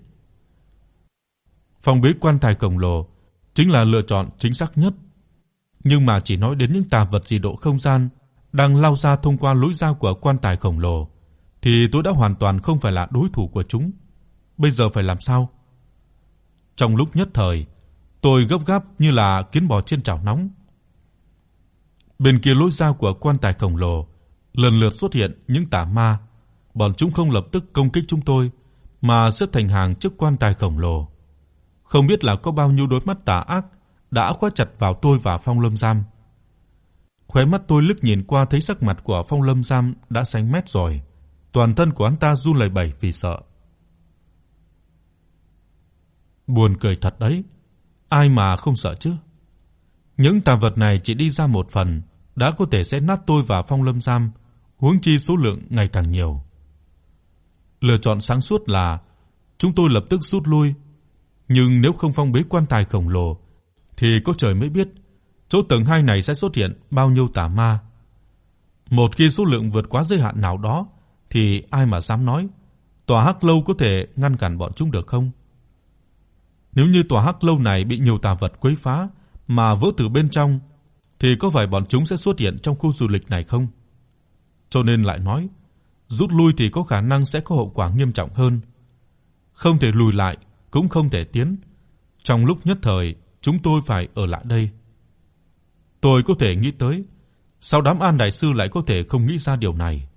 Phòng bế quan tài khổng lồ chính là lựa chọn chính xác nhất. Nhưng mà chỉ nói đến những tà vật dị độ không gian đang lao ra thông qua lối ra của quan tài khổng lồ thì tôi đã hoàn toàn không phải là đối thủ của chúng. Bây giờ phải làm sao? Trong lúc nhất thời, tôi gấp gáp như là kiến bò trên chảo nóng. Bên kia lối ra của quan tài khổng lồ, lần lượt xuất hiện những tà ma, bọn chúng không lập tức công kích chúng tôi mà xếp thành hàng trước quan tài khổng lồ. Không biết là có bao nhiêu đôi mắt tà ác đã khóa chặt vào tôi và Phong Lâm Giam. Khóe mắt tôi lướt nhìn qua thấy sắc mặt của Phong Lâm Giam đã xanh mét rồi, toàn thân của hắn ta run lẩy bẩy vì sợ. Buồn cười thật đấy, ai mà không sợ chứ? Những tà vật này chỉ đi ra một phần, đã có thể sẽ nát tôi và Phong Lâm Giam, huống chi số lượng ngày càng nhiều. Lựa chọn sáng suốt là chúng tôi lập tức rút lui, nhưng nếu không phong bế quan tài khổng lồ thì có trời mới biết chỗ tầng 2 này sẽ xuất hiện bao nhiêu tà ma. Một khi số lượng vượt quá giới hạn nào đó thì ai mà dám nói tòa hắc lâu có thể ngăn cản bọn chúng được không? Nếu như tòa hắc lâu này bị nhiều tà vật quấy phá mà vỡ từ bên trong thì có phải bọn chúng sẽ xuất hiện trong khu du lịch này không? Cho nên lại nói, rút lui thì có khả năng sẽ có hậu quả nghiêm trọng hơn. Không thể lùi lại, cũng không thể tiến. Trong lúc nhất thời, chúng tôi phải ở lại đây. Tôi có thể nghĩ tới, sao đám An đại sư lại có thể không nghĩ ra điều này?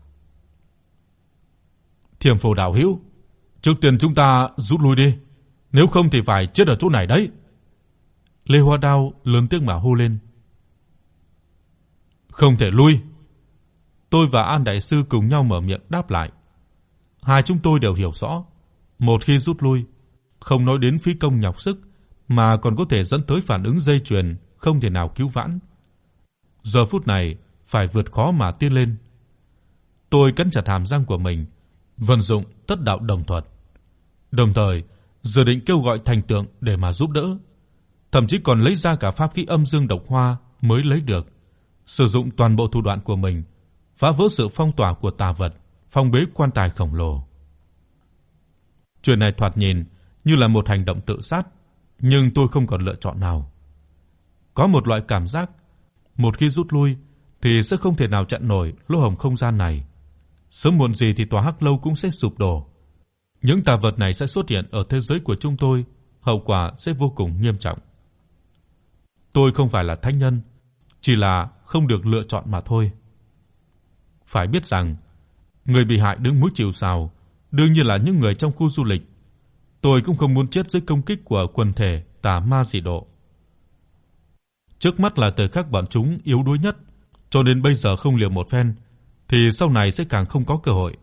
Thiểm Phổ đạo hữu, trước tiên chúng ta rút lui đi, nếu không thì phải chết ở chỗ này đấy. Lê Hoa Đao lớn tiếng mà hô lên. Không thể lui. Tôi và An đại sư cùng nhau mở miệng đáp lại. Hai chúng tôi đều hiểu rõ, một khi rút lui, không nói đến phí công nhọc sức mà còn có thể dẫn tới phản ứng dây chuyền không thể nào cứu vãn. Giờ phút này phải vượt khó mà tiến lên. Tôi cắn chặt hàm răng của mình, vận dụng tất đạo đồng thuật. Đồng thời, dự định kêu gọi thành tượng để mà giúp đỡ, thậm chí còn lấy ra cả pháp khí âm dương độc hoa mới lấy được, sử dụng toàn bộ thủ đoạn của mình phá vỡ sự phong tỏa của tà vật, phong bế quan tài khổng lồ. Chuyện này thoạt nhìn như là một hành động tự sát, nhưng tôi không còn lựa chọn nào. Có một loại cảm giác, một khi rút lui thì sẽ không thể nào chặn nổi lỗ hổng không gian này. Sớm muộn gì thì tòa Hắc lâu cũng sẽ sụp đổ. Những tà vật này sẽ xuất hiện ở thế giới của chúng tôi, hậu quả sẽ vô cùng nghiêm trọng. Tôi không phải là thánh nhân, chỉ là không được lựa chọn mà thôi. Phải biết rằng, người bị hại đứng mũi chịu sào đương nhiên là những người trong khu du lịch. Tôi cũng không muốn chết dưới công kích của quần thể tà ma dị độ. Trước mắt là thời khắc bọn chúng yếu đuối nhất, cho nên bây giờ không liều một phen thì sau này sẽ càng không có cơ hội.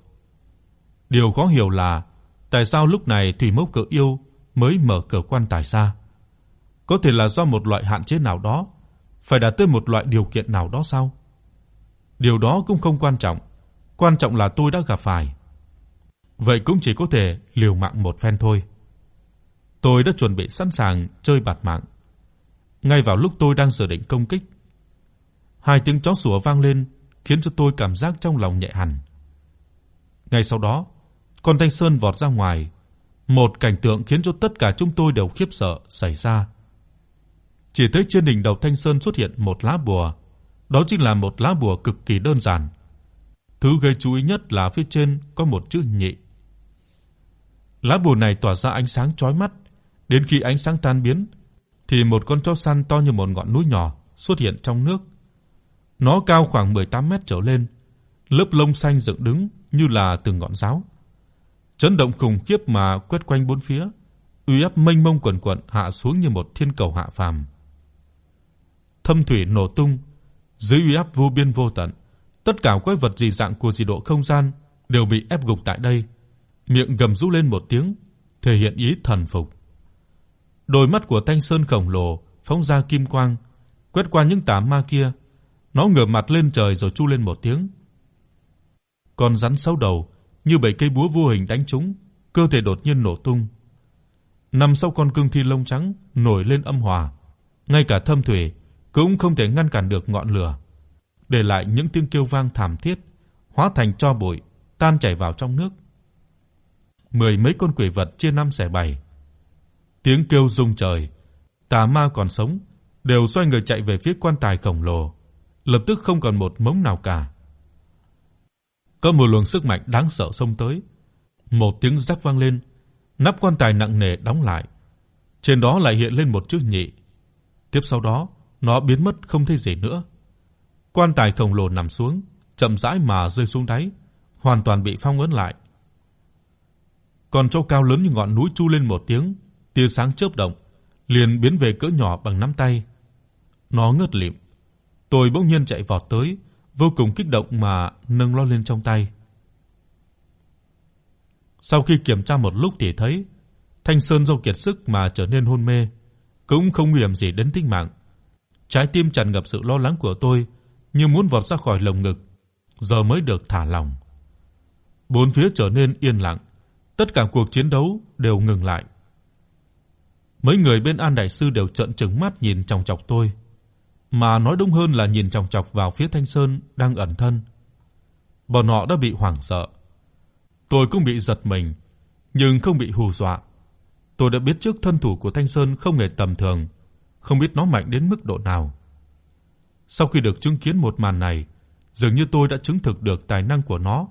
Điều khó hiểu là tại sao lúc này Thủy Mộc Cự Yêu mới mở cửa quan tài ra? Có thể là do một loại hạn chế nào đó, phải đạt tới một loại điều kiện nào đó sao? Điều đó cũng không quan trọng, quan trọng là tôi đã gặp phải. Vậy cũng chỉ có thể liều mạng một phen thôi. Tôi đã chuẩn bị sẵn sàng chơi bạt mạng. Ngay vào lúc tôi đang dự định công kích, hai tiếng chó sủa vang lên, khiến cho tôi cảm giác trong lòng nhẹ hẳn. Ngay sau đó, con Thanh Sơn vọt ra ngoài, một cảnh tượng khiến cho tất cả chúng tôi đều khiếp sợ xảy ra. Chỉ thấy trên đỉnh đầu Thanh Sơn xuất hiện một lá bùa, đó chính là một lá bùa cực kỳ đơn giản. Thứ gây chú ý nhất là phía trên có một chữ nhị. Lá bùa này tỏa ra ánh sáng chói mắt, đến khi ánh sáng tan biến thì một con chó săn to như một ngọn núi nhỏ xuất hiện trong nước. Nó cao khoảng 18 mét trở lên, lớp lông xanh dựng đứng như là từng ngọn giáo. Chấn động khủng khiếp mà quét quanh bốn phía, uy áp mênh mông quần quật hạ xuống như một thiên cầu hạ phàm. Thâm thủy nổ tung, dưới uy áp vô biên vô tận, tất cả quái vật dị dạng của dị độ không gian đều bị ép gục tại đây, miệng gầm rú lên một tiếng, thể hiện ý thần phục. Đôi mắt của Thanh Sơn khổng lồ phóng ra kim quang, quét qua những tà ma kia, nó ngửa mặt lên trời rồi chu lên một tiếng. Con rắn sáu đầu như bảy cây búa vô hình đánh trúng, cơ thể đột nhiên nổ tung. Nằm sau con cương thi lông trắng nổi lên âm hòa, ngay cả thâm thủy cũng không thể ngăn cản được ngọn lửa, để lại những tiếng kêu vang thảm thiết, hóa thành tro bụi, tan chảy vào trong nước. Mười mấy con quỷ vật chia năm xẻ bảy. Tiếng kêu rung trời, tà ma còn sống đều xoay người chạy về phía quan tài khổng lồ, lập tức không còn một mống nào cả. Có một luồng sức mạnh đáng sợ xông tới. Một tiếng rắc vang lên, nắp quan tài nặng nề đóng lại. Trên đó lại hiện lên một chữ nhị. Tiếp sau đó, nó biến mất không thấy gì nữa. Quan tài khổng lồ nằm xuống, chậm rãi mà rơi xuống đáy, hoàn toàn bị phong ấn lại. Con trâu cao lớn như ngọn núi chu lên một tiếng, tia sáng chớp động, liền biến về cỡ nhỏ bằng nắm tay. Nó ngất lịm. Tôi bỗng nhiên chạy vọt tới, vô cùng kích động mà nâng nó lên trong tay. Sau khi kiểm tra một lúc thì thấy Thanh Sơn do kiệt sức mà trở nên hôn mê, cũng không nguy hiểm gì đến tính mạng. Trái tim tràn ngập sự lo lắng của tôi, như muốn vọt ra khỏi lồng ngực, giờ mới được thả lỏng. Bốn phía trở nên yên lặng, tất cả cuộc chiến đấu đều ngừng lại. Mấy người bên An đại sư đều trợn trừng mắt nhìn chòng chọc tôi, mà nói đúng hơn là nhìn chòng chọc vào phía Thanh Sơn đang ẩn thân. Bọn họ đã bị hoảng sợ. Tôi cũng bị giật mình, nhưng không bị hù dọa. Tôi đã biết trước thân thủ của Thanh Sơn không hề tầm thường, không biết nó mạnh đến mức độ nào. Sau khi được chứng kiến một màn này, dường như tôi đã chứng thực được tài năng của nó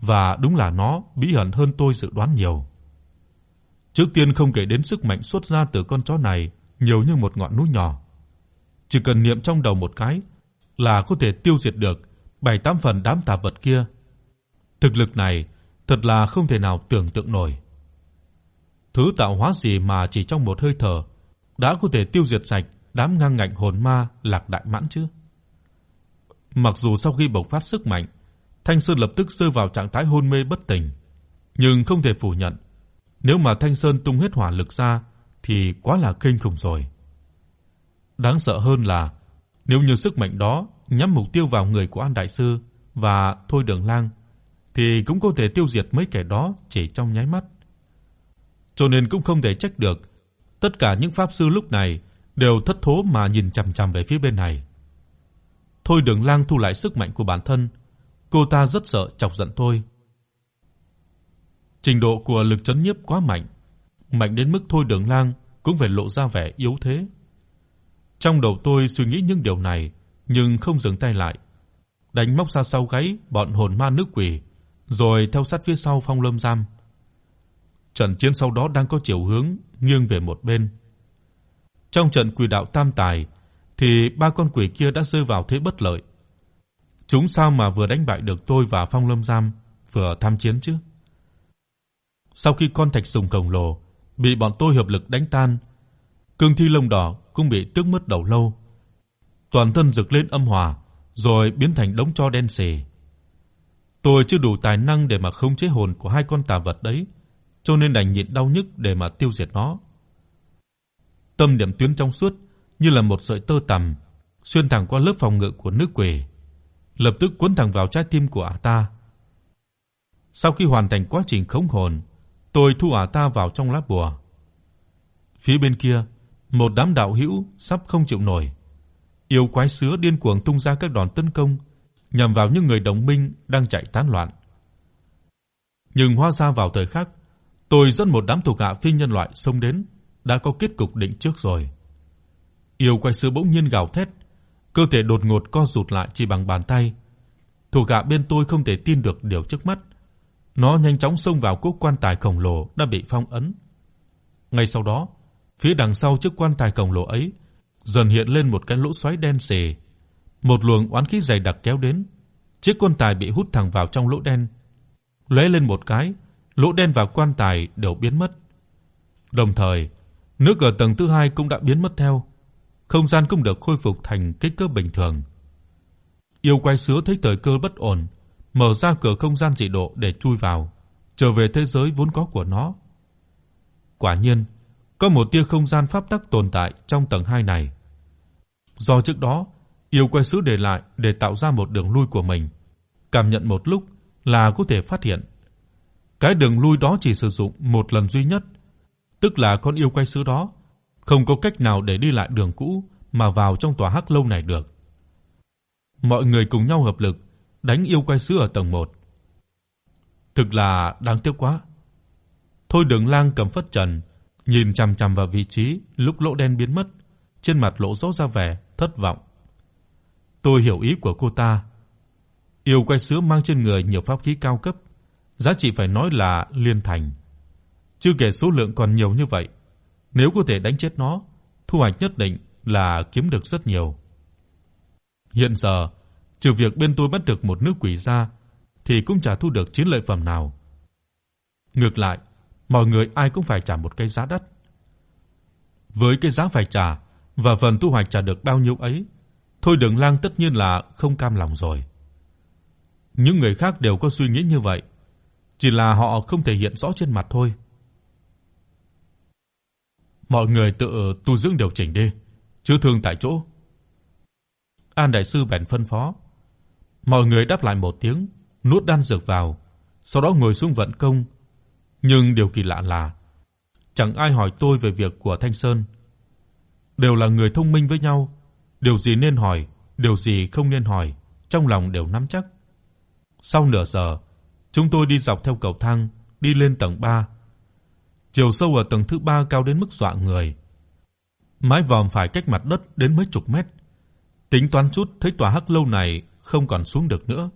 và đúng là nó bí ẩn hơn tôi dự đoán nhiều. Trước tiên không kể đến sức mạnh xuất ra từ con chó này nhiều như một ngọn núi nhỏ. Chỉ cần niệm trong đầu một cái là có thể tiêu diệt được 7-8 phần đám tà vật kia. Thực lực này thật là không thể nào tưởng tượng nổi. Thứ tạo hóa gì mà chỉ trong một hơi thở đã có thể tiêu diệt sạch đám ngang ngạnh hồn ma Lạc Đại Mãn chứ? Mặc dù sau khi bộc phát sức mạnh, Thanh Sơn lập tức rơi vào trạng thái hôn mê bất tỉnh, nhưng không thể phủ nhận, nếu mà Thanh Sơn tung hết hỏa lực ra thì quá là kinh khủng rồi. Đáng sợ hơn là nếu như sức mạnh đó nhắm mục tiêu vào người của An đại sư và Thôi Đường Lang thì cũng có thể tiêu diệt mấy kẻ đó chỉ trong nháy mắt. Cho nên cũng không thể trách được tất cả những pháp sư lúc này đều thất thố mà nhìn chằm chằm về phía bên này. Thôi Đường Lang thu lại sức mạnh của bản thân, cô ta rất sợ chọc giận tôi. Trình độ của lực chấn nhiếp quá mạnh, mạnh đến mức Thôi Đường Lang cũng phải lộ ra vẻ yếu thế. Trong đầu tôi suy nghĩ những điều này, nhưng không dừng tay lại. Đánh móc ra sau gáy bọn hồn ma nước quỷ, rồi theo sát phía sau Phong Lâm Giam. Trận chiến sau đó đang có chiều hướng nghiêng về một bên. Trong trận quỷ đạo tam tài thì ba con quỷ kia đã rơi vào thế bất lợi. Chúng sao mà vừa đánh bại được tôi và Phong Lâm Giam, vừa tham chiến chứ? Sau khi con thạch sùng khổng lồ bị bọn tôi hợp lực đánh tan, cương thi lông đỏ cũng bị tước mất đầu lâu. Toàn thân rực lên âm hỏa, rồi biến thành đống tro đen sì. Tôi chưa đủ tài năng để mà khống chế hồn của hai con tà vật đấy, cho nên đành nhịn đau nhức để mà tiêu diệt nó. Tâm điểm tuyến trong suốt như là một sợi tơ tằm xuyên thẳng qua lớp phòng ngự của nữ quỷ, lập tức cuốn thẳng vào trái tim của ả ta. Sau khi hoàn thành quá trình khống hồn, tôi thu ả ta vào trong lá bùa. Phía bên kia, một đám đạo hữu sắp không chịu nổi. Yêu quái sứa điên cuồng tung ra các đòn tấn công nhằm vào những người đồng minh đang chạy tán loạn. Nhưng hóa ra vào thời khắc, tôi dẫn một đám thuộc hạ phi nhân loại xông đến, đã có kết cục định trước rồi. Yêu quái sứ bỗng nhiên gào thét, cơ thể đột ngột co rụt lại chỉ bằng bàn tay. Thuộc hạ bên tôi không thể tin được điều trước mắt. Nó nhanh chóng xông vào cốc quan tài khổng lồ đã bị phong ấn. Ngay sau đó, phía đằng sau chiếc quan tài khổng lồ ấy dần hiện lên một cái lỗ xoáy đen sì. Một luồng oán khí dày đặc kéo đến, chiếc quan tài bị hút thẳng vào trong lỗ đen. Lóe lên một cái, lỗ đen và quan tài đều biến mất. Đồng thời, nước ở tầng thứ hai cũng đã biến mất theo không gian cũng được khôi phục thành kích cỡ bình thường. Yêu quái sứ thấy thời cơ bất ổn, mở ra cửa không gian dị độ để chui vào, trở về thế giới vốn có của nó. Quả nhiên, có một tia không gian pháp tắc tồn tại trong tầng 2 này. Do trước đó, yêu quái sứ để lại để tạo ra một đường lui của mình, cảm nhận một lúc là có thể phát hiện. Cái đường lui đó chỉ sử dụng một lần duy nhất, tức là con yêu quái sứ đó không có cách nào để đi lại đường cũ mà vào trong tòa hắc lâu này được. Mọi người cùng nhau hợp lực đánh yêu quái sứ ở tầng 1. Thực là đáng tiếc quá. Thôi Đường Lang cầm phất trần, nhìn chằm chằm vào vị trí lúc lỗ đen biến mất, trên mặt lộ rõ ra vẻ thất vọng. Tôi hiểu ý của cô ta. Yêu quái sứ mang trên người nhiều pháp khí cao cấp, giá trị phải nói là liên thành. Chưa kể số lượng còn nhiều như vậy, nếu có thể đánh chết nó, thu hoạch nhất định là kiếm được rất nhiều. Hiện giờ, trừ việc bên tôi bắt được một nữ quỷ ra thì cũng chả thu được chiến lợi phẩm nào. Ngược lại, mọi người ai cũng phải trả một cái giá đắt. Với cái giá phải trả và phần thu hoạch trả được bao nhiêu ấy, Thôi Đường Lang tất nhiên là không cam lòng rồi. Những người khác đều có suy nghĩ như vậy, chỉ là họ không thể hiện rõ trên mặt thôi. Mọi người tự tu dưỡng điều chỉnh đi, chữa thương tại chỗ. An đại sư bèn phân phó. Mọi người đáp lại một tiếng, nuốt đan dược vào, sau đó ngồi xuống vận công. Nhưng điều kỳ lạ là chẳng ai hỏi tôi về việc của Thanh Sơn. Đều là người thông minh với nhau, điều gì nên hỏi, điều gì không nên hỏi, trong lòng đều nắm chắc. Sau nửa giờ, chúng tôi đi dọc theo cầu thang đi lên tầng 3 Chiều sâu ở tầng thứ 3 cao đến mức dọa người. mái vòm phải cách mặt đất đến mấy chục mét. Tính toán chút thấy tòa hắc lâu này không còn xuống được nữa,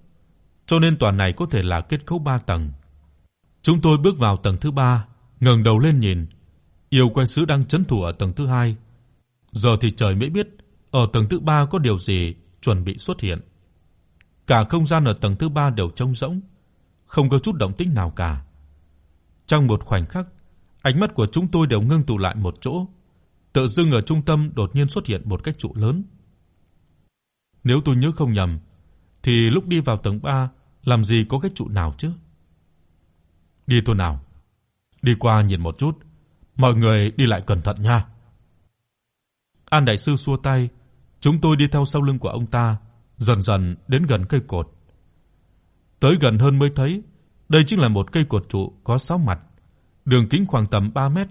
cho nên tòa này có thể là kết cấu 3 tầng. Chúng tôi bước vào tầng thứ 3, ngẩng đầu lên nhìn, yêu quái sứ đang trấn thủ ở tầng thứ 2. Giờ thì trời mới biết ở tầng thứ 3 có điều gì chuẩn bị xuất hiện. Cả không gian ở tầng thứ 3 đều trống rỗng, không có chút động tĩnh nào cả. Trong một khoảnh khắc, ánh mắt của chúng tôi đều ngưng tụ lại một chỗ. Tự dưng ở trung tâm đột nhiên xuất hiện một cái trụ lớn. Nếu tôi nhớ không nhầm, thì lúc đi vào tầng 3 làm gì có cái trụ nào chứ? Đi tôi nào. Đi qua nhìn một chút, mọi người đi lại cẩn thận nha. An đại sư xua tay, chúng tôi đi theo sau lưng của ông ta, dần dần đến gần cây cột. Tới gần hơn mới thấy, đây chính là một cây cột trụ có 6 mặt, đường kính khoảng tầm 3 mét,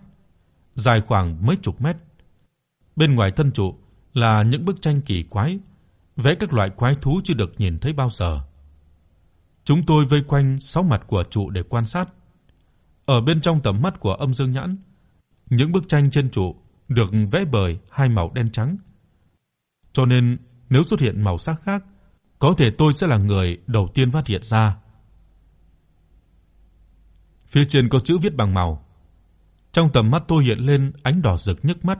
dài khoảng mấy chục mét. Bên ngoài thân trụ là những bức tranh kỳ quái, vẽ các loại quái thú chưa được nhìn thấy bao giờ. Chúng tôi vây quanh sáu mặt của trụ để quan sát. Ở bên trong tầm mắt của Âm Dương Nhãn, những bức tranh trên trụ được vẽ bởi hai màu đen trắng. Cho nên nếu xuất hiện màu sắc khác, có thể tôi sẽ là người đầu tiên phát hiện ra. Phía trên có chữ viết bằng màu. Trong tầm mắt tôi hiện lên ánh đỏ rực nhức mắt.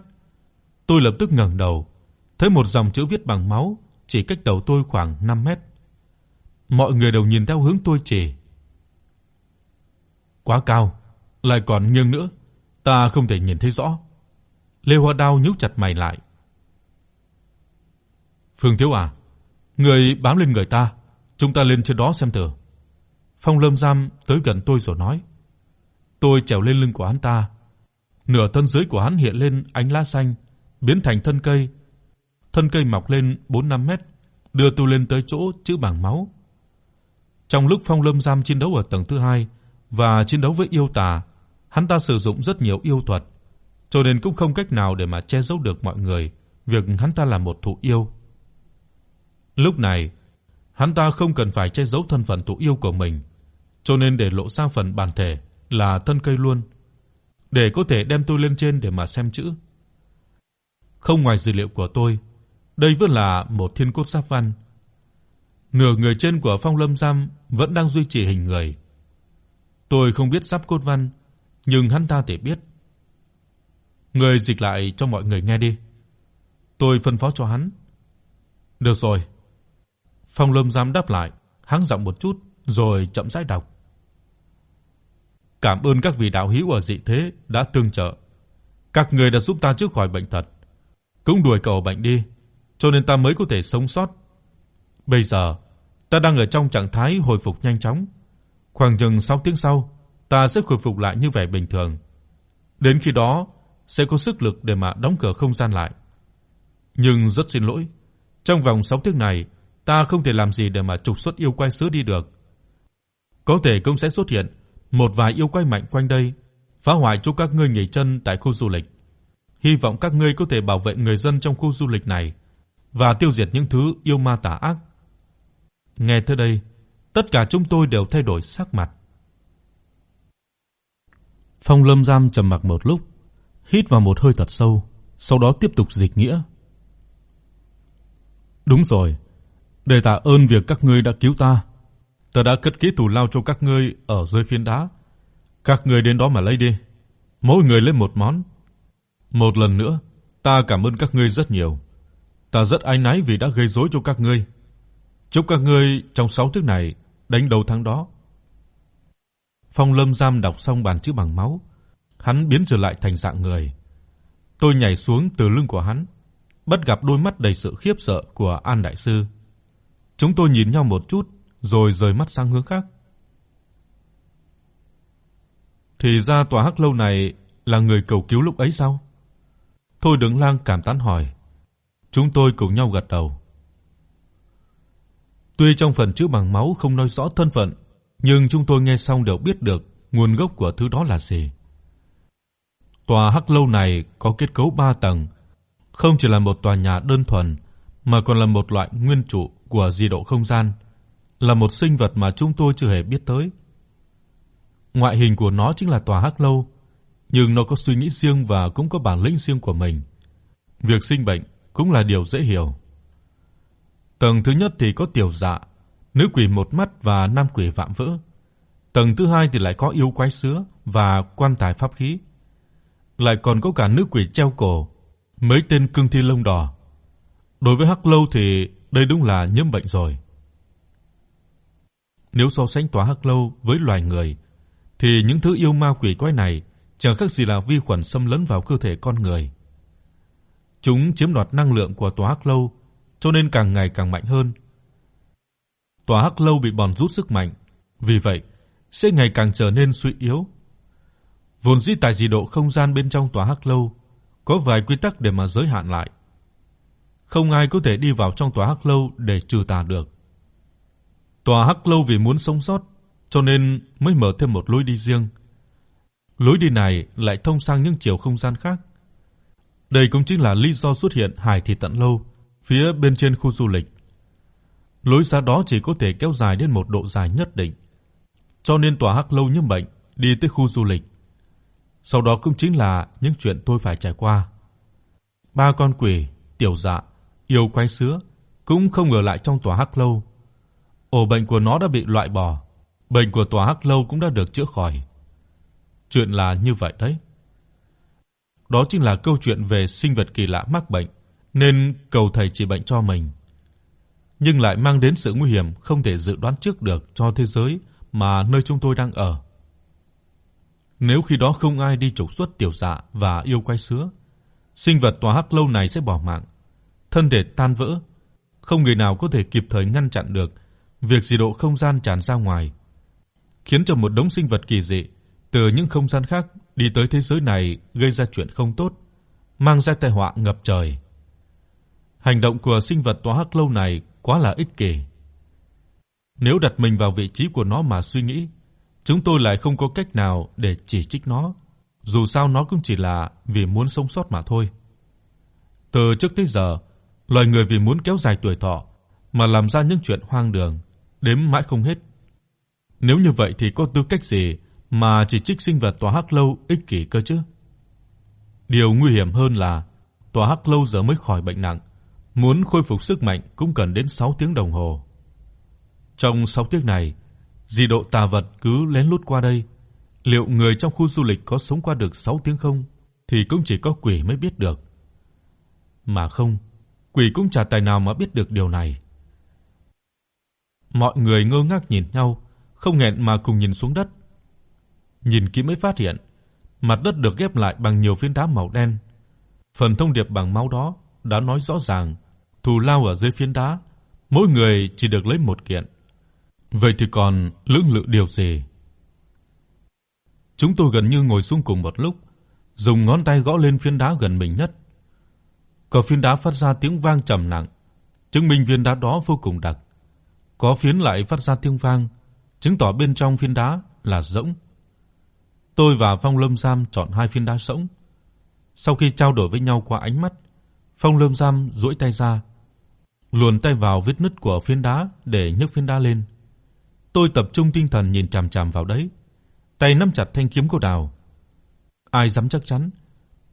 Tôi lập tức ngẩng đầu, thấy một dòng chữ viết bằng máu chỉ cách đầu tôi khoảng 5 mét. Mọi người đều nhìn theo hướng tôi chỉ. Quá cao, lại còn nghiêng nữa, ta không thể nhìn thấy rõ. Lê Hoa Đao nhíu chặt mày lại. Phương Thiếu à, người bám lên người ta, chúng ta lên trên đó xem thử. Phong Lâm Giam tới gần tôi rồi nói. Tôi trèo lên lưng của hắn ta. Nửa thân dưới của hắn hiện lên ánh lá xanh, biến thành thân cây. Thân cây mọc lên 4-5 mét, đưa tôi lên tới chỗ chữ bảng máu. Trong lúc Phong Lâm Giam chiến đấu ở tầng thứ 2 và chiến đấu với yêu tà, hắn ta sử dụng rất nhiều yêu thuật, cho nên cũng không cách nào để mà che giấu được mọi người việc hắn ta là một thụ yêu. Lúc này, hắn ta không cần phải che giấu thân phận thụ yêu của mình, cho nên để lộ ra phần bản thể là thân cây luôn, để có thể đem tôi lên trên để mà xem chữ. Không ngoài dữ liệu của tôi, đây vẫn là một thiên cốt giáp văn. Nửa người trên của Phong Lâm Giam vẫn đang duy trì hình người. Tôi không biết sắp cốt văn, nhưng hắn ta thể biết. Người dịch lại cho mọi người nghe đi. Tôi phân phó cho hắn. Được rồi. Phong Lâm Giám đáp lại, hắng giọng một chút rồi chậm rãi đọc. Cảm ơn các vị đạo hữu ở dị thế đã tương trợ. Các người đã giúp ta chữa khỏi bệnh tật, cũng đuổi cầu bệnh đi, cho nên ta mới có thể sống sót. Bây giờ, ta đang ở trong trạng thái hồi phục nhanh chóng. Khoảng chừng 6 tiếng sau, ta sẽ khôi phục lại như vẻ bình thường. Đến khi đó, sẽ có sức lực để mà đóng cửa không gian lại. Nhưng rất xin lỗi, trong vòng 6 tiếng này, ta không thể làm gì để mà trục xuất yêu quái sứ đi được. Có thể cũng sẽ xuất hiện một vài yêu quái mạnh quanh đây, phá hoại chỗ các ngươi nghỉ chân tại khu du lịch. Hy vọng các ngươi có thể bảo vệ người dân trong khu du lịch này và tiêu diệt những thứ yêu ma tà ác. Nghe tới đây, tất cả chúng tôi đều thay đổi sắc mặt. Phong Lâm Giam trầm mặc một lúc, hít vào một hơi thật sâu, sau đó tiếp tục dịch nghĩa. Đúng rồi, để tạ ơn việc các ngươi đã cứu ta, ta đã cất kỹ thủ lao cho các ngươi ở dưới phiến đá. Các ngươi đến đó mà lấy đi, mỗi người lấy một món. Một lần nữa, ta cảm ơn các ngươi rất nhiều. Ta rất áy náy vì đã gây rối cho các ngươi. Chúc các ngươi trong 6 tiếng này đánh đầu thắng đó. Phong Lâm Giam đọc xong bản chữ bằng máu, hắn biến trở lại thành dạng người. Tôi nhảy xuống từ lưng của hắn, bất gặp đôi mắt đầy sự khiếp sợ của An đại sư. Chúng tôi nhìn nhau một chút rồi rời mắt sang hướng khác. Thì ra tòa hắc lâu này là người cầu cứu lúc ấy sao? Thôi Đứng Lang cảm tán hỏi. Chúng tôi cùng nhau gật đầu. Tuy trong phần chữ bằng máu không nói rõ thân phận, nhưng chúng tôi nghe xong đều biết được nguồn gốc của thứ đó là gì. Tòa Hắc lâu này có kết cấu 3 tầng, không chỉ là một tòa nhà đơn thuần mà còn là một loại nguyên trụ của di độ không gian, là một sinh vật mà chúng tôi chưa hề biết tới. Ngoại hình của nó chính là tòa Hắc lâu, nhưng nó có suy nghĩ riêng và cũng có bản lĩnh riêng của mình. Việc sinh bệnh cũng là điều dễ hiểu. Tầng thứ nhất thì có tiểu dạ, nữ quỷ một mắt và nam quỷ vạm vỡ. Tầng thứ hai thì lại có yêu quái sứa và quan tài pháp khí. Lại còn có cả nữ quỷ treo cổ, mấy tên cương thi lông đỏ. Đối với Hắc Lâu thì đây đúng là nhiễm bệnh rồi. Nếu so sánh tòa Hắc Lâu với loài người thì những thứ yêu ma quỷ quái này chẳng khác gì là vi khuẩn xâm lấn vào cơ thể con người. Chúng chiếm đoạt năng lượng của tòa Hắc Lâu, cho nên càng ngày càng mạnh hơn. Tòa Hắc Lâu bị bòn rút sức mạnh, vì vậy sẽ ngày càng trở nên suy yếu. Vốn dĩ tại dị độ không gian bên trong tòa Hắc Lâu có vài quy tắc để mà giới hạn lại. Không ai có thể đi vào trong tòa Hắc Lâu để trừ tà được. Tòa Hắc Lâu vì muốn sống sót cho nên mới mở thêm một lối đi riêng. Lối đi này lại thông sang những chiều không gian khác. Đây cũng chính là lý do xuất hiện Hải Thị Tận Lâu phía bên trên khu du lịch. Lối ra đó chỉ có thể kéo dài đến một độ dài nhất định. Cho nên tòa Hắc Lâu như bệnh đi tới khu du lịch. Sau đó cũng chính là những chuyện tôi phải trải qua. Ba con quỷ, tiểu dạ, yêu quái sứa cũng không ở lại trong tòa Hắc Lâu. Ổ bệnh của nó đã bị loại bỏ, bệnh của tòa Hắc Lâu cũng đã được chữa khỏi. Chuyện là như vậy đấy. Đó chính là câu chuyện về sinh vật kỳ lạ mắc bệnh, nên cầu thầy trị bệnh cho mình. Nhưng lại mang đến sự nguy hiểm không thể dự đoán trước được cho thế giới mà nơi chúng tôi đang ở. Nếu khi đó không ai đi trục xuất tiểu dạ và yêu quái sứa, sinh vật tòa hắc lâu này sẽ bỏ mạng, thân thể tan vỡ, không người nào có thể kịp thời ngăn chặn được việc dị độ không gian tràn ra ngoài, khiến cho một đống sinh vật kỳ dị từ những không gian khác đi tới thế giới này gây ra chuyện không tốt, mang ra tai họa ngập trời. Hành động của sinh vật tòa hắc lâu này quá là ích kỷ. Nếu đặt mình vào vị trí của nó mà suy nghĩ, chúng tôi lại không có cách nào để chỉ trích nó, dù sao nó cũng chỉ là vì muốn sống sót mà thôi. Từ trước tới giờ, loài người vì muốn kéo dài tuổi thọ mà làm ra những chuyện hoang đường, đếm mãi không hết. Nếu như vậy thì có tư cách gì mà chỉ trích sinh vật tòa hắc lâu ích kỷ cơ chứ? Điều nguy hiểm hơn là tòa hắc lâu giờ mới khỏi bệnh nặng, muốn khôi phục sức mạnh cũng cần đến 6 tiếng đồng hồ. Trong 6 tiếng này, dị độ tà vật cứ lén lút qua đây, liệu người trong khu du lịch có sống qua được 6 tiếng không thì cũng chỉ có quỷ mới biết được. Mà không, quỷ cũng chả tài nào mà biết được điều này. Mọi người ngơ ngác nhìn nhau, không hẹn mà cùng nhìn xuống đất. Nhìn kỹ mới phát hiện, mặt đất được ghép lại bằng nhiều phiến đá màu đen. Phần thông điệp bằng máu đó đã nói rõ ràng, thù lao ở dưới phiến đá, mỗi người chỉ được lấy một kiện. Vậy thì còn lưỡng lự điều gì? Chúng tôi gần như ngồi xuống cùng một lúc, dùng ngón tay gõ lên phiến đá gần mình nhất. Có phiến đá phát ra tiếng vang trầm nặng, chứng minh viên đá đó vô cùng đặc. Có phiến lại phát ra tiếng vang, chứng tỏ bên trong phiến đá là rỗng. Tôi và Phong Lâm Giam chọn hai phiến đá sống Sau khi trao đổi với nhau qua ánh mắt, Phong Lâm Giam duỗi tay ra, luồn tay vào vết nứt của phiến đá để nhấc phiến đá lên. Tôi tập trung tinh thần nhìn chằm chằm vào đấy, tay nắm chặt thanh kiếm của đào. Ai dám chắc chắn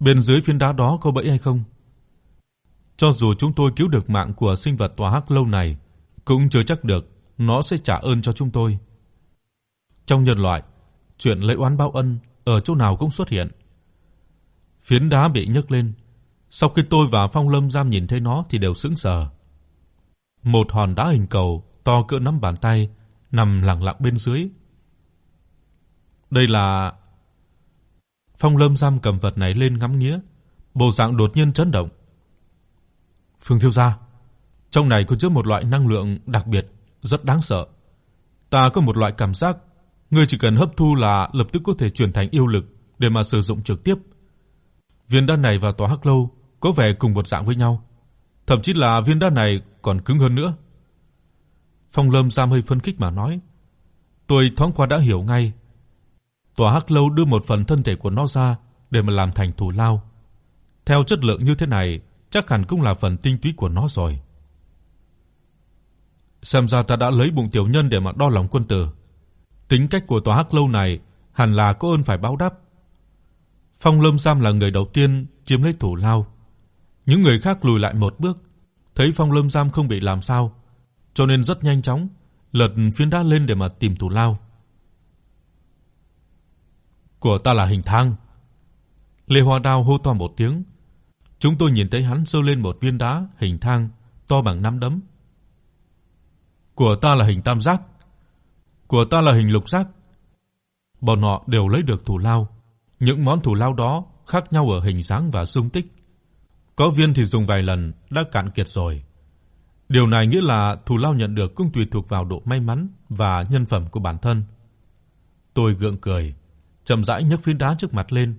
bên dưới phiến đá đó có bẫy hay không? Cho dù chúng tôi cứu được mạng của sinh vật tòa hắc lâu này, cũng chưa chắc được nó sẽ trả ơn cho chúng tôi. Trong nhân loại, chuyện lấy oán báo ân ở chỗ nào cũng xuất hiện. Phiến đá bị nhấc lên, sau khi tôi và Phong Lâm Giam nhìn thấy nó thì đều sững sờ. Một hòn đá hình cầu to cỡ nắm bàn tay nằm lặng lặng bên dưới. Đây là Phong Lâm Giam cầm vật này lên ngắm nghía, bộ dạng đột nhiên chấn động. Phương thiếu gia, trong này có chứa một loại năng lượng đặc biệt rất đáng sợ. Ta có một loại cảm giác, ngươi chỉ cần hấp thu là lập tức có thể chuyển thành yêu lực để mà sử dụng trực tiếp. Viên đan này và tòa hắc lâu có vẻ cùng một dạng với nhau, thậm chí là viên đan này còn cứng hơn nữa. Phong Lâm Giam hơi phân khích mà nói, tôi thoáng qua đã hiểu ngay. Tòa hắc lâu đưa một phần thân thể của nó ra để mà làm thành thù lao. Theo chất lượng như thế này, chắc hẳn cũng là phần tinh túy của nó rồi. Xem ra ta đã lấy bụng tiểu nhân để mà đo lòng quân tử. Tính cách của tòa hắc lâu này hẳn là có ơn phải báo đáp. Phong Lâm Giam là người đầu tiên chiếm lấy thủ lao, Những người khác lùi lại một bước, thấy Phong Lâm giam không bị làm sao, cho nên rất nhanh chóng lật phiến đá lên để mà tìm thủ lao. Của ta là hình thang. Lê Hoa Đao hô to một tiếng. Chúng tôi nhìn thấy hắn giơ lên một viên đá hình thang to bằng nắm đấm. Của ta là hình tam giác. Của ta là hình lục giác. Bọn họ đều lấy được thủ lao. Những món thủ lao đó khác nhau ở hình dáng và dung tích. Có viên thì dùng vài lần đã cạn kiệt rồi. Điều này nghĩa là thủ lao nhận được cũng tùy thuộc vào độ may mắn và nhân phẩm của bản thân. Tôi gượng cười, chậm rãi nhấc phiến đá trước mặt lên.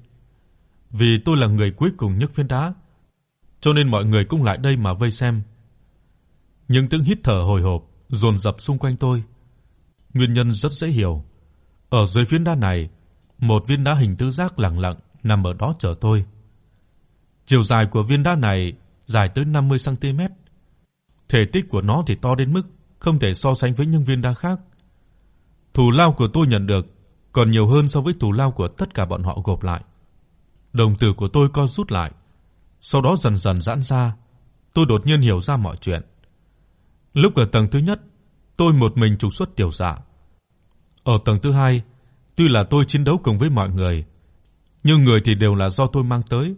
Vì tôi là người cuối cùng nhấc phiến đá, cho nên mọi người cũng lại đây mà vây xem. Những tiếng hít thở hồi hộp dồn dập xung quanh tôi. Nguyên nhân rất dễ hiểu. Ở dưới phiến đá này, một viên đá hình tứ giác lặng lặng nằm ở đó chờ tôi. Chiều dài của viên đá này dài tới 50 cm. Thể tích của nó thì to đến mức không thể so sánh với những viên đá khác. thù lao của tôi nhận được còn nhiều hơn so với thù lao của tất cả bọn họ gộp lại. Đồng tử của tôi co rút lại, sau đó dần dần giãn ra, tôi đột nhiên hiểu ra mọi chuyện. Lúc ở tầng thứ nhất, tôi một mình trục xuất tiểu dạ. Ở tầng thứ hai, tuy là tôi chiến đấu cùng với mọi người, nhưng người thì đều là do tôi mang tới,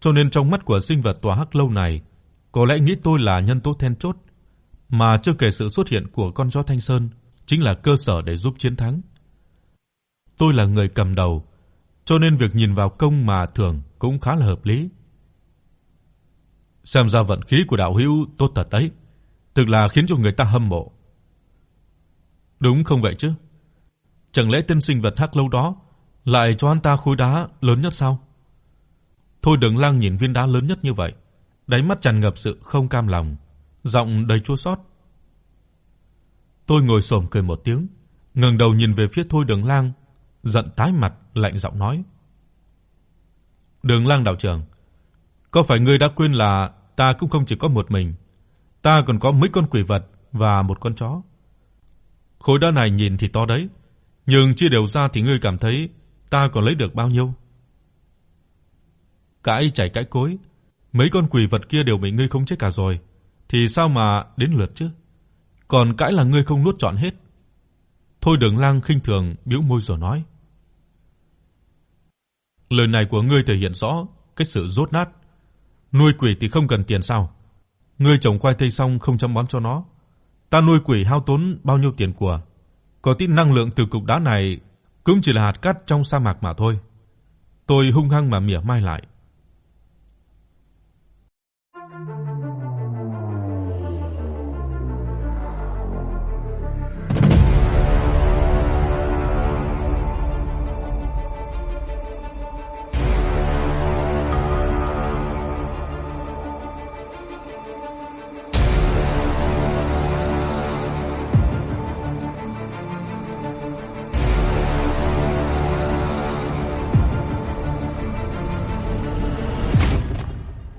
cho nên trong mắt của sinh vật tòa hắc lâu này, có lẽ nghĩ tôi là nhân tố then chốt, mà chưa kể sự xuất hiện của con chó Thanh Sơn chính là cơ sở để giúp chiến thắng. Tôi là người cầm đầu, cho nên việc nhìn vào công mà thưởng cũng khá là hợp lý. Xem ra vận khí của đạo hữu tốt thật đấy, thực là khiến cho người ta hâm mộ. Đúng không vậy chứ? Chẳng lẽ tên sinh vật hắc lâu đó lại cho anh ta khối đá lớn nhất sao? Thôi Đường Lang nhìn viên đá lớn nhất như vậy, đáy mắt tràn ngập sự không cam lòng, giọng đầy chua xót. Tôi ngồi xổm cười một tiếng, ngẩng đầu nhìn về phía Thôi Đường Lang, giận tái mặt, lạnh giọng nói: "Đường Lang đạo trưởng, có phải ngươi đã quên là ta cũng không chỉ có một mình, ta còn có mấy con quỷ vật và một con chó. Khối đá này nhìn thì to đấy, nhưng chia đều ra thì ngươi cảm thấy ta còn lấy được bao nhiêu?" Cãi chảy cãi cối, mấy con quỷ vật kia đều bị ngươi không chết cả rồi, thì sao mà đến lượt chứ? Còn cãi là ngươi không nuốt trọn hết. Thôi Đường Lang khinh thường bĩu môi rồi nói: Lời này của ngươi thể hiện rõ cái sự rốt nát. Nuôi quỷ thì không cần tiền sao? Ngươi trồng khoai tây xong không chăm bón cho nó. Ta nuôi quỷ hao tốn bao nhiêu tiền của? Có tin năng lượng từ cục đá này cũng chỉ là hạt cát trong sa mạc mà thôi. Tôi hung hăng mà mỉa mai lại.